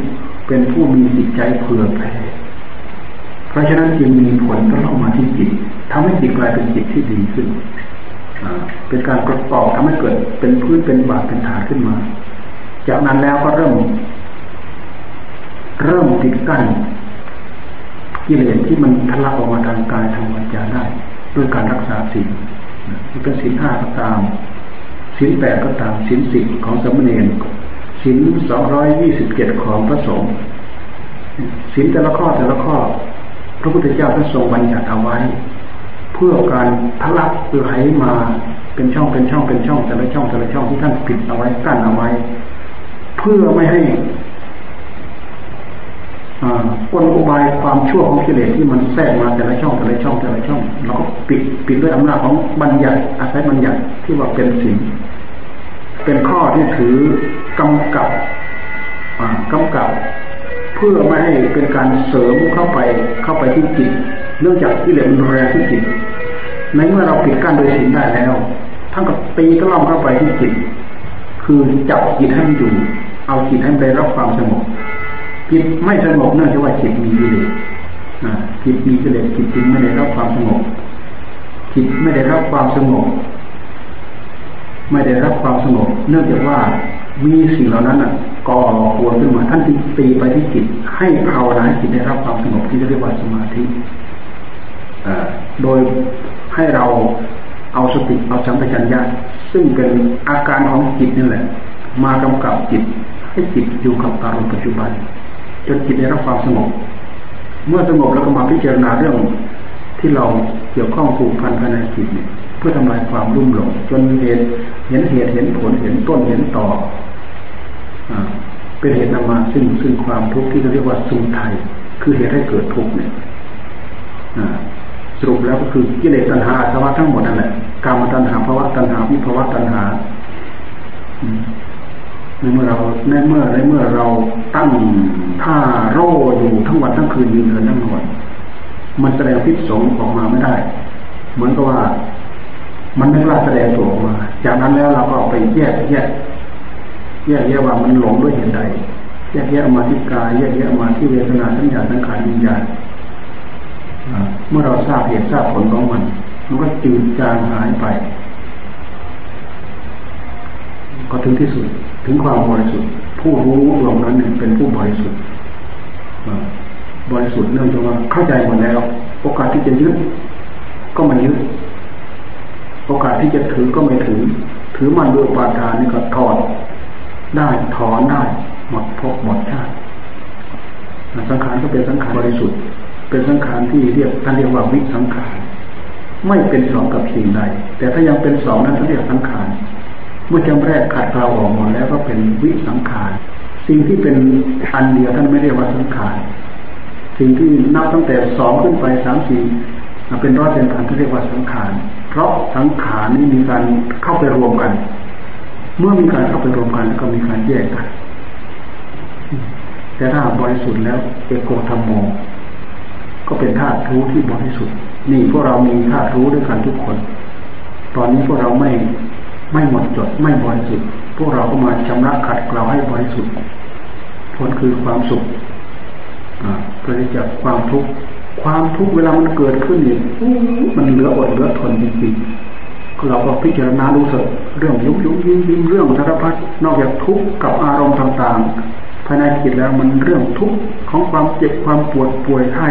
เป็นผู้มีจิตใจเผื่อแผ่เพราะฉะนั้นจึงมีผลก็เข้ามาที่จิตทำให้จิตกลายเป็นจิตที่ดีขึ้น เป็นการประกอบทำให้เกิดเป็นพื้นเป็นบาดเป็นฐานขึ้นมา จากนั้นแล้วก็เริ่ม เริ่มติดกั้นกิเลสที่มันทะลักออกมาทางกายทางวาจาได้ด้วยการรักษาศีลเป็นศีลห้าก็ตามศีลแปดก็ตามศีลสิบของสมณีนศีลสองร้อยยี่สิบเจ็ดของพระสงฆ์ศีลแต่ละข้อแต่ละข้อ พระพุทธเจ้าท่านทรงบัญญัติเอาไว้ พื่อการทะลักไหลมาเป็นช่องเป็นช่องเป็นช่องแต่ละช่องแต่ละช่องที่ท่านปิดเอาไว้กั้นเอาไว้ เพื่อไม่ให้กลอุบายความชั่วของกิเลสที่มันแทรกมาแต่ละช่องแต่ละช่องแต่ละช่องเราก็ปิดปิดด้วยอำนาจของบัญญัติอาศัยบัญญัติที่ว่าเป็นสิ่งเป็นข้อที่ถือกำกับกำกับ เพื่อไม่ให้เป็นการเสริมเข้าไปเข้าไปที่จิต เนื่องจากกิเลสมันแรงที่จิต ในเมื่อเราปิดกั้นโดยสิ่งได้แล้วท่านก็ตีตะล่อมเข้าไปที่จิต คือจับจิตให้มันอยู่ เอาจิตให้ไปรับความสงบจิตไม่สงบเนื่องจากว่าจิตมีกิเลสจิตมีกิเลสจิตจึงไม่ได้รับความสงบจิตไม่ได้รับความสงบไม่ได้รับความสงบเนื่องจากว่ามีสิ่งเหล่านั้นอะก่อปวดขึ้นมาท่านจึงตีไปที่จิต ให้ภาวนาจิตได้รับความสงบที่เรียกว่าสมาธิโดย ให้เราเอาสติเอาสัมปชัญญะซึ่งเป็นอาการของจิตนี่แหละ มากำกับจิต ให้จิตอยู่กับอารมณ์ปัจจุบัน จนจิตได้รับความสงบ เมื่อสงบแล้วก็มาพิจารณาเรื่องที่เราเกี่ยวข้องผูกพันภายในจิตเนี่ยเพื่อทำลายความรุ่มหลงจนเหตุเห็นเหตุเห็นผลเห็นต้นเห็นต่ออเป็นเหตุนำมาซึ่งซึ่งความทุกข์ที่เราเรียกว่าสุทัยคือเหตุให้เกิดทุกข์เนี่ย สรุปแล้วก็คือกิเลสตัณหาสวะทั้งหมดนั่นแหละกามตัณหาภาวะตัณหาวิภาวะตัณหาในเมื่อเราในเมื่อในเมื่อเราตั้งท่าโร่อยู่ทั้งวันทั้งคืนยืนเดินทั้งวันมันแสดงพิษสงออกมาไม่ได้ เหมือนกับว่า มันไม่กล้าแสดงตัวออกมา จากนั้นแล้วเราก็ไปแยกแยกแยกแยะว่ามันหลงด้วยเหตุใดแยกแยะมาที่กายแยกแยะมาที่เวทนาสัญญาสังขารวิญญาณ เมื่อเราทราบเหตุทราบผลของมัน มันก็จืดจางหายไป ก็ถึงที่สุดถึงความบริสุทธิ์ ผู้รู้รวมนั้นเป็นผู้บริสุทธิ์บริสุทธิ์เนื่องจากว่าเข้าใจหมดแล้ว โอกาสที่จะยึดก็ไม่ยึดโอกาสที่จะถือก็ไม่ถือ ถือมันด้วยปาทานนี่ก็ถอดได้ถอนได้หมดพบหมดชาติสังขารก็เป็นสังขารบริสุทธิ์ เป็นสังขารที่เรียกท่านเรียกว่าวิสังขารไม่เป็นสองกับสิ่งใดแต่ถ้ายังเป็นสองนั้นท่านเรียกสังขารเมื่อจำแรกขาดเกลาออกหมดแล้วก็เป็นวิสังขารสิ่งที่เป็นอันเดียวท่านไม่เรียกว่าสังขารสิ่งที่นับตั้งแต่สองขึ้นไปสามสี่เป็นร้อยเป็นพันท่านเรียกว่าสังขาร เพราะสังขารนี้มีการเข้าไปรวมกัน เมื่อมีการเข้าไปรวมกันแล้วก็มีการแยกกันแต่ถ้าบริสุทธิ์แล้วเอกโกธรรมโม ก็เป็นธาตุรู้ที่บริสุทธิ์ นี่พวกเรามีธาตุรู้ด้วยกันทุกคน ตอนนี้พวกเราไม่ไม่หมดจดไม่บริสุทธิ์ พวกเราก็มาชำระขัดเกลาให้บริสุทธิ์ผลคือความสุขเกิดจากความทุกข์ความทุกข์เวลามันเกิดขึ้นนี่มันเหลืออดเหลือทนจริงๆเราก็พิจารณาดูสิเรื่องยุบยุบยิ้มยิ้มเรื่องสารพัดนอกจากทุกข์กับอารมณ์ต่างๆภายในจิตแล้วมันเรื่องทุกข์ของความเจ็บความปวดป่วยไข้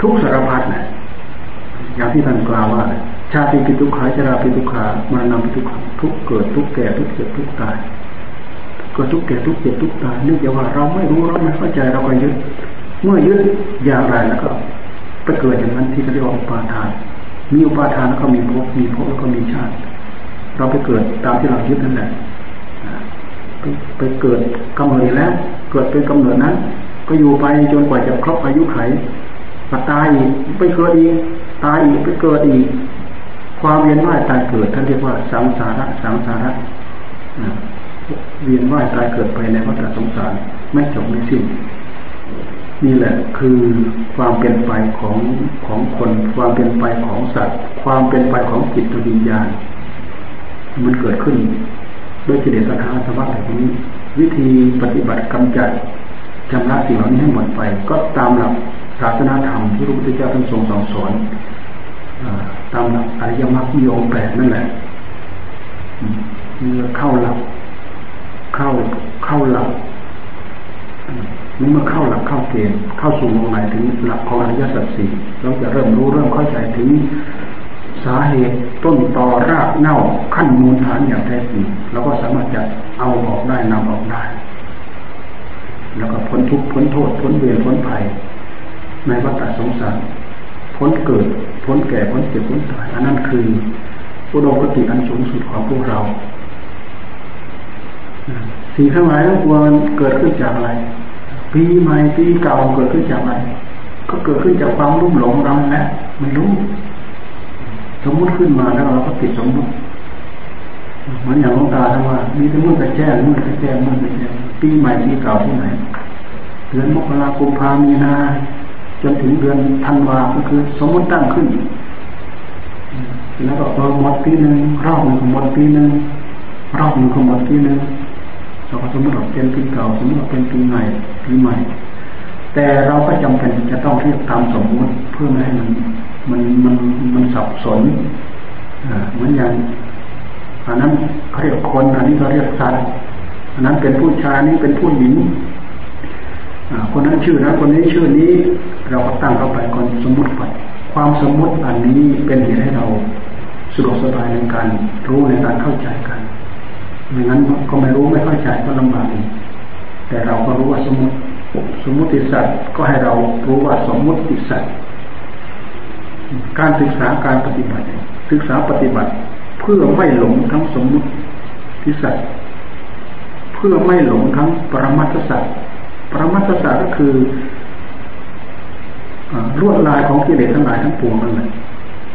ทุกสารพัดนะอย่างที่ท่านกล่าวว่า ชาติปิทุกขาชราปิทุกขามานำปิทุกขาทุกเกิดทุกแก่ทุกเจ็บทุกตายก็ทุกแก่ทุกเจ็บทุกตายเนื่องจากว่าเราไม่รู้เราไม่เข้าใจเราก็ยึดเมื่อยึดอย่างไรแล้วก็ไปเกิดอย่างนั้นที่เขาเรียกว่าอุปาทาน มีอุปาทานแล้วก็มีภพมีภพแล้วก็มีชาติ เราไปเกิดตามที่เรายึดนั่นแหละไปไปเกิดกำเนิดแล้ว เกิดเป็นกำเนิดนั้น ก็อยู่ไปจนกว่าจะครบอายุไข มาตายอีกไปเกิดอีกตายอีกไปเกิดอีก ความเวียนว่ายตายเกิดท่านเรียกว่าสังสาระสังสาระเวียนว่ายตายเกิดไปในวัฏสงสารไม่จบไม่สิ้น นี่แหละคือความเป็นไปของของคน ความเป็นไปของสัตว์ ความเป็นไปของจิตวิญญาณ มันเกิดขึ้นด้วยกิเลสตัณหาสภาวะแบบนี้ วิธีปฏิบัติกำจัดชำระสิ่งเหล่านี้ให้หมดไป ก็ตามหลักาสนาธรรมที่พระพุทธเจ้าท่านทรงสอนสอนตามหลักอริยมรรคมีองค์แปดนั่นแหละเมื่อเข้าหลัก เข้าเข้าหลักนี่เมื่อเข้าหลักเข้าเกณฑ์เข้าสู่วงไหนถึงหลักของอริยสัจสี่เราจะเริ่มรู้เริ่มเข้าใจถึงสาเหตุต้นตอรากเน่าขั้นมูลฐานอย่างแท้จริงเราก็สามารถจะเอาออกได้นำออกได้ แล้วก็พ้นทุกข์พ้นโทษพ้นเวรพ้นภัย ในวัฏสงสารพ้นเกิดพ้นแก่พ้นเจ็บพ้นตายอันนั้นคืออุดมคติอันสูงสุดของพวกเราสิ่งทั้งหลายทั้งปวงเกิดขึ้นจากอะไรปีใหม่ปีเก่าเกิดขึ้นจากอะไรก็เกิดขึ้นจากความรุ่มหลงเราแหละไม่รู้ สมมุติขึ้นมาแล้วเราก็ติดสมมุติเหมือนอย่างหลวงตาท่านว่า มีแต่มืดแต่แจ้งมืดแต่แจ้งมืดแต่แจ้งปีใหม่ปีเก่าที่ไหนเดือนมกราคมพามีนา จนถึงเดือนธันวาก็คือ สมมติตั้งขึ้นแล้วก็หมดปีหนึ่งรอบหนึ่งหมดปีหนึ่งรอบหนึ่งหมดปีหนึ่งเราก็สมมติว่าเป็นปีเก่าสมมติว่าเป็นปีใหม่ปีใหม่ แต่เราก็จำเป็นจะต้องเรียกตามสมมติเพื่อไม่ให้มันมันมันมันสับสนเหมือนอย่างอันนั้นเขาเรียกคนอันนี้เขาเรียกสัตว์อันนั้นเป็นผู้ชายนี่เป็นผู้หญิง คนนั้นชื่อนั้นคนนี้ชื่อนี้ เราก็ตั้งเข้าไปคนสมมุติไปความสมมุติอันนี้เป็นเหตุให้เราสะดวกสบายในการรู้ในการเข้าใจกันไม่งั้นก็ไม่รู้ไม่เข้าใจก็ลำบากแต่เราก็รู้ว่าสมมติสมมติสัตว์ก็ให้เรารู้ว่าสมมติสัตว์การศึกษาการปฏิบัติ ศึกษาปฏิบัติ เพื่อไม่หลงทั้งสมมติสัตว์เพื่อไม่หลงทั้งปรมัตถสัตว์ ปรมัตถสัตว์ก็คือลวดลายของกิเลสทั้งหลายทั้งปวงนั่นแหละ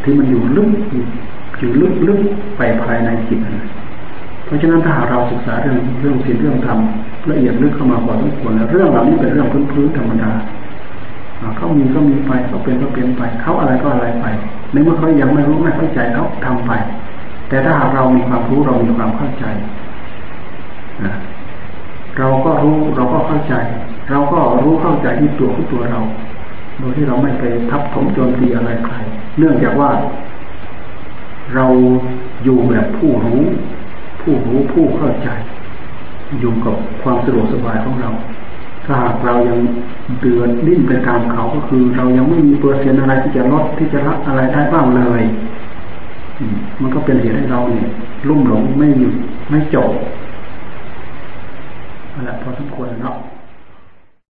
ที่มันอยู่ลึกอยู่ลึกลึกไปภายในจิตเพราะฉะนั้นถ้าหากเราศึกษาเรื่องเรื่องศีลเรื่องธรรมละเอียดลึกเข้ามาพอสมควรแล้วเรื่องเหล่านี้เป็นเรื่องพื้นพื้นธรรมดาเขามีก็มีไปเขาเป็นก็เป็นไปเขาอะไรก็อะไรไปในเมื่อเขายังไม่รู้ไม่เข้าใจเขาทำไป แต่ถ้าหากเรามีความรู้เรามีความเข้าใจเราก็รู้เราก็เข้าใจ เราก็รู้เข้าใจที่ตัวของตัวเรา โดยที่เราไม่ไปทับถมโจมตีอะไรใคร เนื่องจากว่า เราอยู่แบบผู้รู้ ผู้รู้ผู้เข้าใจ อยู่กับความสะดวกสบายของเรา ถ้าหากเรายังเดือดดิ้นไปตามเขาก็คือ เรายังไม่มีเปอร์เซ็นต์อะไรที่จะลดที่จะละอะไรได้บ้างเลยมันก็เป็นเหตุให้เราเนี่ยลุ่มหลงไม่หยุดไม่จบนั่นแหละพอสมควรเนาะ